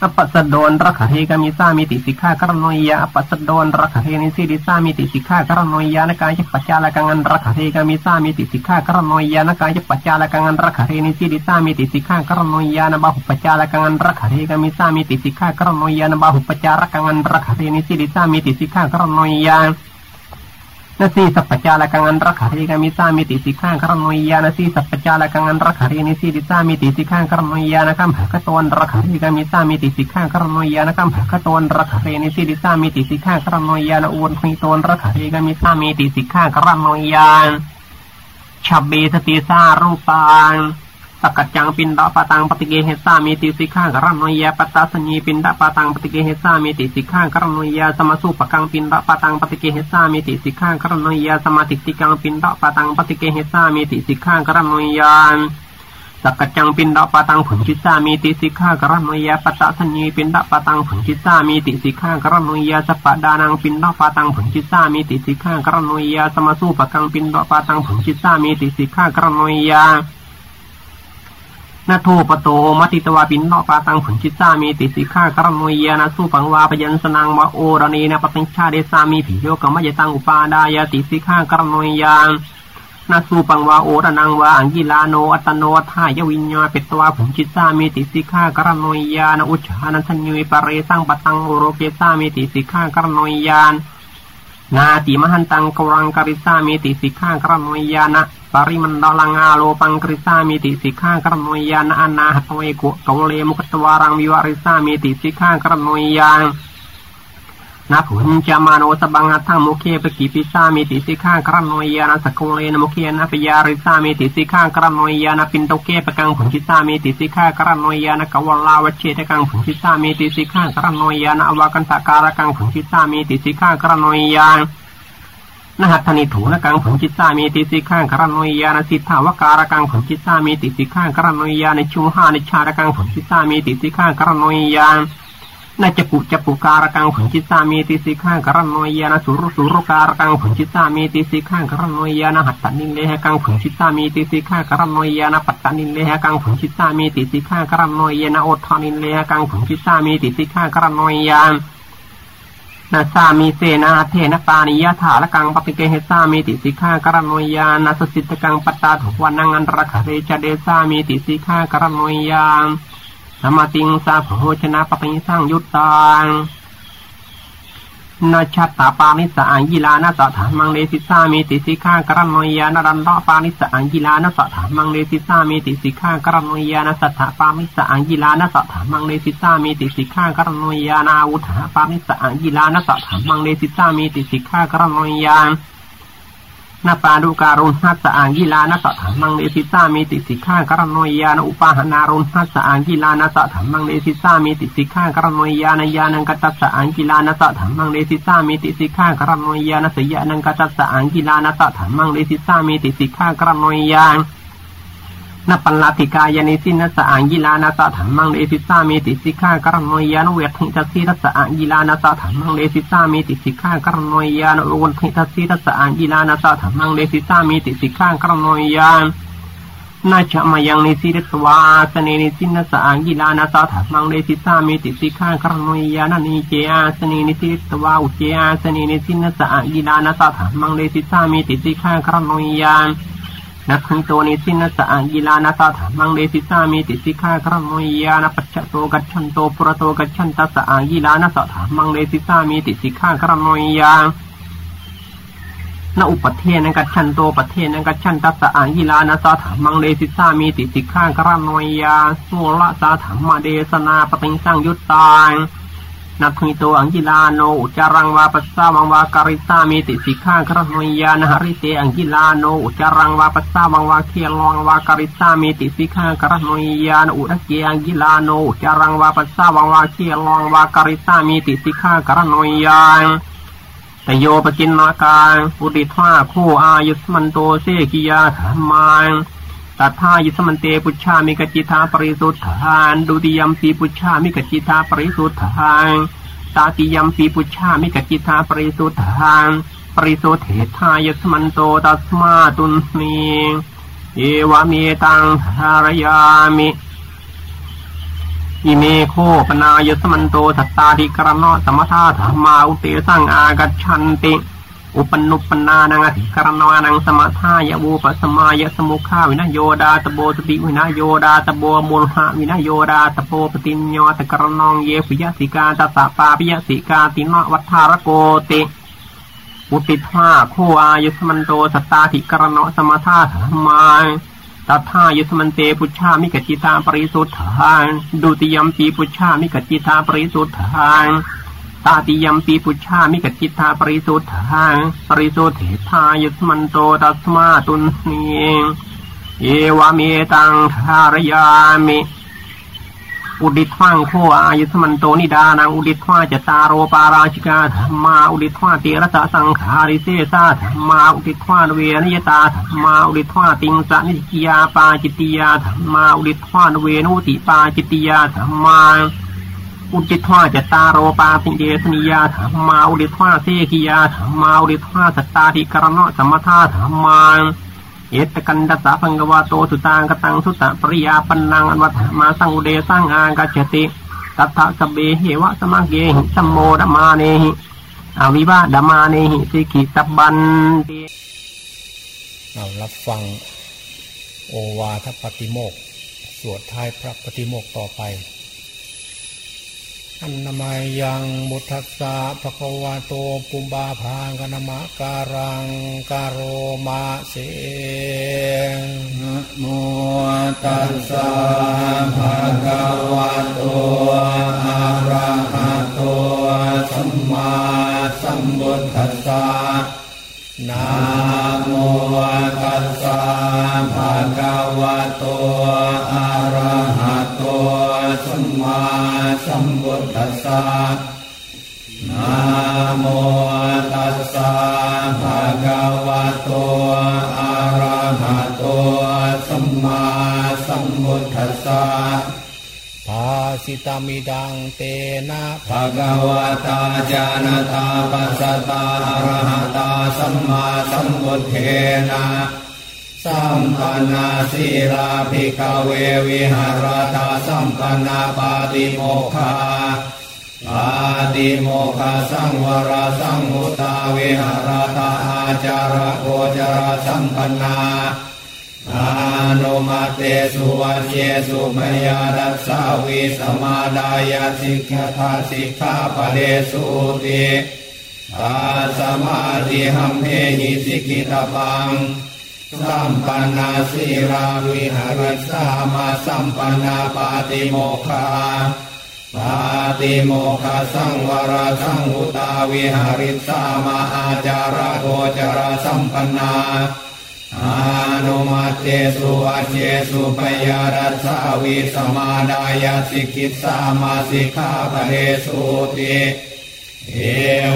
อยันอุชกิกายันรักเรกามิสามิติสิกขากรณอยันอุชกิกายันรักเรนิสิริสามิติสิกขากรณอยันอปัสดนรักเรกามิซามิติสิกขากรณนยาอปัสสดนรักเทนิสิริซามิติสิกขากรณนยานกายปัจจาลกังรักเรกามิซามิติสิกขากรณนยานกายปัจจาลกังรักเทนิสิริสามิติสิกขากรณนยานบาหุปัจจาลกังรักเทกามิสามิติสิกขากรณนยานบาหุปัจจาระกังรักเทนิสิริสามิติสิกขากรณนยาน นสีสัพพจาลกังอันรักหริกามิสามิติสิข้างครณอยานสีสัพพจาลกังอันรักหรินิสิริสามิติสิข้างครณอยานคัมภะกตวนรักหริกามิสามิติสิข้างครณอยานคัมภะกตวนรักหรินิสิริสามิติสิข้างครณอยานอุนหิตวนรักหริกามิสามิติสิข้างครณอยานฉับเบสติสารูปัง สกัดจังปินดาปตังปฏิเกเหสามีติสิข้างกรณอยาปตาสญีปินดาปตังปฏิเกเหสามีติสิข้างกรณอยาสมาสุปกังปินดาปตังปฏิเกเหสามีติสิข้างกรณอยาสมาติติกังปินดาปตังปฏิเกเหสามีติสิข้างกรณอยาสกัดจังปินดาปตังผุนจิตสามีติสิข้างกรณอยาปตาสญีปินดาปตังผุนจิตสามีติสิข้างกรณอยาสปะดานังปินดาปตังผุนจิตสามีติสิข้างกรณอยาสมาสุปกังปินดาปตังผุนจิตสามีติสิข้างกรณอยา นาโทปโตมติตวาปินนอปาตังผลจิตสามีติสิข้ากรมวยานาสุปังวาปยันสนังวะโอรณีนาปติชาเดสามีผิโยกมยตังอุปาดายติสิข้ากรมวยานาสุปังวาโอระนังวาอังกิลาโนอัตโนทายวิญญาเปตวาผลจิตสามีติสิข้ากรมวยานาอุชานันทัญญุปเรสังปตังโอโรเปสามีติสิข้ากรมวยานนาติมหันตังกรังกริสามีติสิข้ากรมวยานะ ปริมันดลังอาโลปังกริสามิติสิข้ากรนยานอนาหัตเวกุกเลมุกตวารังวิวาริสามิติสิข้ากรนยานนาผุนจามาโนสบังหัตังมุเคปกิปิสามิติสิข้ากรนยานสกุเลนมุเคนะปยาริสามิติสิข้ากรนยานปินโตเกปกังผุนจิสามิติสิข้ากรนยานกวลาวเชตกังผุนจิสามิติสิข้ากรนยานอวากันตาการกังผุนจิสามิติสิข้ากรนยาน นหัตถนิถูนกังผงจิตสามีติสิข้างกรณอยานสิทธาวการกังผงจิตสามีติสิข้างกรณอยานชุมหานิชารกังผงจิตสามีติสิข้างกรณอยานนาจปุจปุการกังผงจิตสามีติสิข้างกรณอยานสุรุสุรุการกังผงจิตสามีติสิข้างกรณอยานหัตถนิเลหกังผงจิตสามีติสิข้างกรณอยานปัตตนิเลหกังผงจิตสามีติสิข้างกรณอยานโอทานิเลหกังผงจิตสามีติสิข้างกรณอยาน นาสามีเสนาเทนตานิยถาละกังปฏิเกเหสามีติสิกขากรณวยานาสสิตกังปตาถุวันังอันรักเรจเดสามีติสิกขากรณวยานสมาติงสาโภชนะปปิสังยุตตัง นาชัตตาปานิสอังยิลานาสถามังเลสิสามีติสิข้ากรณยานรันดาปานิสอังยิลานาสถามังเลสิสามีติสิข้ากรณยานสัทธาปานิสอังยิลานาสถามังเลสิสามีติสิข้ากรณยานาวุฒาปานิสอังยิลานาสถามังเลสิสามีติสิข้ากรณยาน นาปาดุการุณหัสอ่างกีลานัสถามังเลสิตามีติสิข้ากรณยานอุปาหนารุณหัสอ่างกีลานัสถามังเลสิตามีติสิข้ากรณยานยานังกัตสอ่างกีลานัสถามังเลสิตามีติสิข้ากรณยานสยานังกัตสอ่างกีลานัสถามังเลสิตามีติสิข้ากรณยาน นปัลลาติกายนิสินสะอังยิลานาสะถัมมังเลสิสามีติสิกากรณยานเวทิทัสีทัสะอังยิลานาสะถัมมังเลสิสามีติสิกากรณยานเวทิทัสีทัสะอังยิลานาสะถัมมังเลสิสามีติสิกากรณยานนาชมายังนิสิรตวาสเนนิสินสะอังยิลานาสะถัมมังเลสิสามีติสิกากรณยานนิเจอาสเนนิสิรตวาอุเจอาสเนนิสินสะอังยิลานาสะถัมมังเลสิสามีติสิกากรณยาน นักขันโตนิสินสะอังกิลานาสาถามังเลสิสามีติสิกาครมยานปัจจโตกัจฉันโตปุระโตกัจฉันตัสะอังกิลานาสาถามังเลสิสามีติสิกาครมยานอุปเทนังกัจฉันโตปเทนังกัจฉันตัสะอังกิลานาสาถามังเลสิสามีติสิกาครมยาสุละสาถามาเดสนาปติงสังยุตตา นักขิโตอังกิลาโนอุจารังวาปัสสาวังวาการิสามีติสิกขาครหนยานหริเตอังกิลาโนอุจารังวาปัสสาวังวาเคียลวังวาการิสามีติสิกขาครหนยานอุรเกอังกิลาโนอุจารังวาปัสสาวังวาเคียลวังวาการิสามีติสิกขาครหนยานตโยปกินนาการอุดิทวาคู่อายุสมันโตเสกิยาธรรมัง ตัทายิสมันเตปุชามิกจิตาปริสุทธานดุติยมปีปุชามิกจิตาปริสุทธานตาติยมปีปุชามิกจิตาปริสุทธานปริสุทธิทายสมันโตตัสมาตุนมีเอวามีตังหารยามิอิเมโข ปนายสฺมนฺโต สตฺตาธิกรณสมถาธมฺมาอุทฺเทสํ อาคจฺฉนฺติ อุปฺปนฺนุปฺปนฺนานํ อธิกรณานํ สมถายวูปสมายสมฺมุขาวินโย ทาตพฺโพ สติวินโย ทาตพฺโพ อมูฬฺหวินโย ทาตพฺโพ ปฏิญฺญาตกรณํ เยภุยฺยสิกาตสฺสปาปิยสิกาติณวตฺถารโกติอุทฺทิฏฺฐาโข อายสฺมนฺโต สตฺตาธิกรณสมถาธมฺมาตถายุสมันเตปุชามิกจิตาปริสุทธานดุติยมปีปุชามิกจิตาปริสุทธาน ตาติยมปีปุชามิกจิตาปริสุทธาปริสุทธิทายุสมันโตตัสมาตุนนีเอวามีตังทารยามิอุดิตฟังโคอายุสมันโตนิดานังอุดิตวาจตารโรปาราชิกาธรรมาอุดิตวาเตระสะสังขาริเสสาธรรมาอุดิตวาเวนิยตาธรรมาอุดิตวาติงสะนิจิยาปาจิติยาธรรมาอุดิตวาเวนุติปาจิติยาธรรมา อุจิตวาจตารโรปาปิเดสนิยาธรรมาอุดิตวาเสกิยาธรรมาอุดิตวาสตาธิกรณะสมทาธรรมาเอตกันดัสสะพังกวาโตสุตังกตังสุตตปริยาปันนังอันวัฏมาสังอุเดสังอากาจติตัทธสเบเหวะสมังเกหิสัมโมดมาเนหิอวิวาดมาเนหิสิกิตบันเรารับฟังโอวาทปฏิโมก สวดท้ายพระปฏิโมกต่อไป อันนามายังมุทัสสะภะคะวะโตปุบาภากนมะการังกาโรมาเสนะโมตัสสะภะคะวะโตอะระหะโตสัมมาสัมพุทธัสสะนะโมตัสสะภะคะวะโตัสสะนะโมตัสสะภะคะวะโตอะระหะโตสัมมาสัมพุทธัสสะภาสิตามิดังเตนะภะคะวะตาจานตาปัสสตาอะระหัตาสัมมาสัมพุทเทนะ สัมปันนาสีลาภิกเววิหารตาสัมปันนาปาติโมคาปาติโมคาสังวรสังหุตาวิหารตาอาจาระโกจารสัมปันนาอานุมาเตสุวัเชสุมยารัสาวิสมาดายาสิกขาสิกขาปเดสุติอาสมาธิหัมเพหิสิกิตาปัง สัมปันนาสีราวิหาริสามาสัมปันนาปาติโมคาปาติโมคาสังวรสังหุตาวิหาริสามาอาจาระโกจารสัมปันนาอานุมาเตสุอาเจสุปยารัสาวิสมาดายสิกิสามาสิกขาปเรสุติ เอ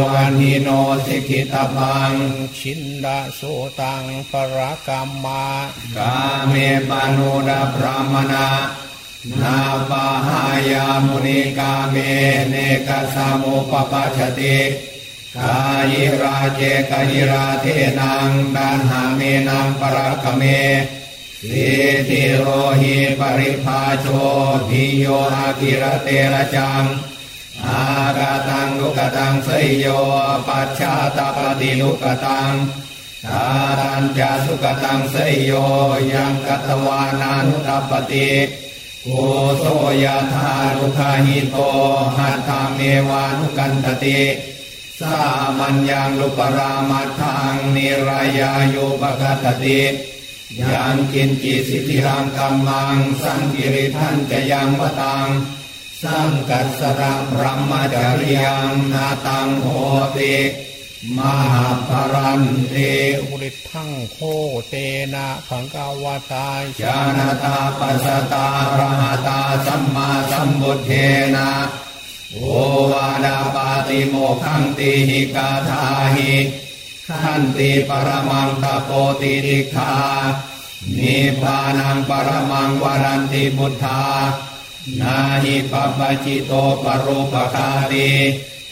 วันิโนสิกิตาพัง ชินดาโสตังปรากรรมากาเมปานุดาพรามณานาปาหายามุนิกาเมเนกสามุปปัชติกายิราเจกายิราเทนังดันหาเมนังปรากเมสิติโรหิปริภาโชพิโยอากิรเตระจัง อากาตังลุกตังสยโยปัจฉาตปฏิลุกตังทารัญจาสุกตังสยโยยังกัตวานานุตปฏิโกโสยธาลุคาหิโตหัตถาเมวานุกันตติสามัญญังลุปรามัทังนิรายาโยปกัตติยังกินจิสิทธิรังกัมมังสังกิริทันจะยังวตัง สังกัสสรังพระมจริยังนาตังโหติมหาภรันเตอุริทังโคเตนะขังกาวาตาจานาตาปัสตาระหตาสัมมาสัมบุเทนะโอวาดาปาติโมขังติหิกาทาหิขันติปรมังตะโปติติคานิพานังปรมังวรันติบุตธา นาหิปปจิโตปรุปคาติ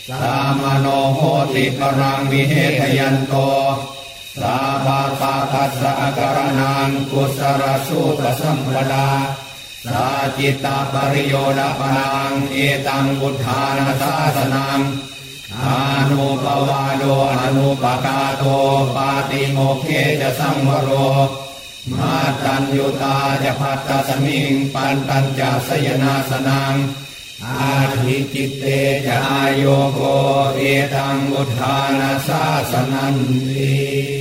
สามโนโหติปรังวิเหทยันโตสาบาปาคัสสะการนังกุสรสุตสัมปดาสาจิตตาปริโยดาปนังเอตังบุทธานาสาสนังอนุปวาโดอนุปกาโตปาติโมเคจะสังวโร มาตัญยุตาจะพัตตสมิง ปันตัญจะสยนาสนัง อาทิจิตเตจะโยโกเอตังบุทานาสาสนันติ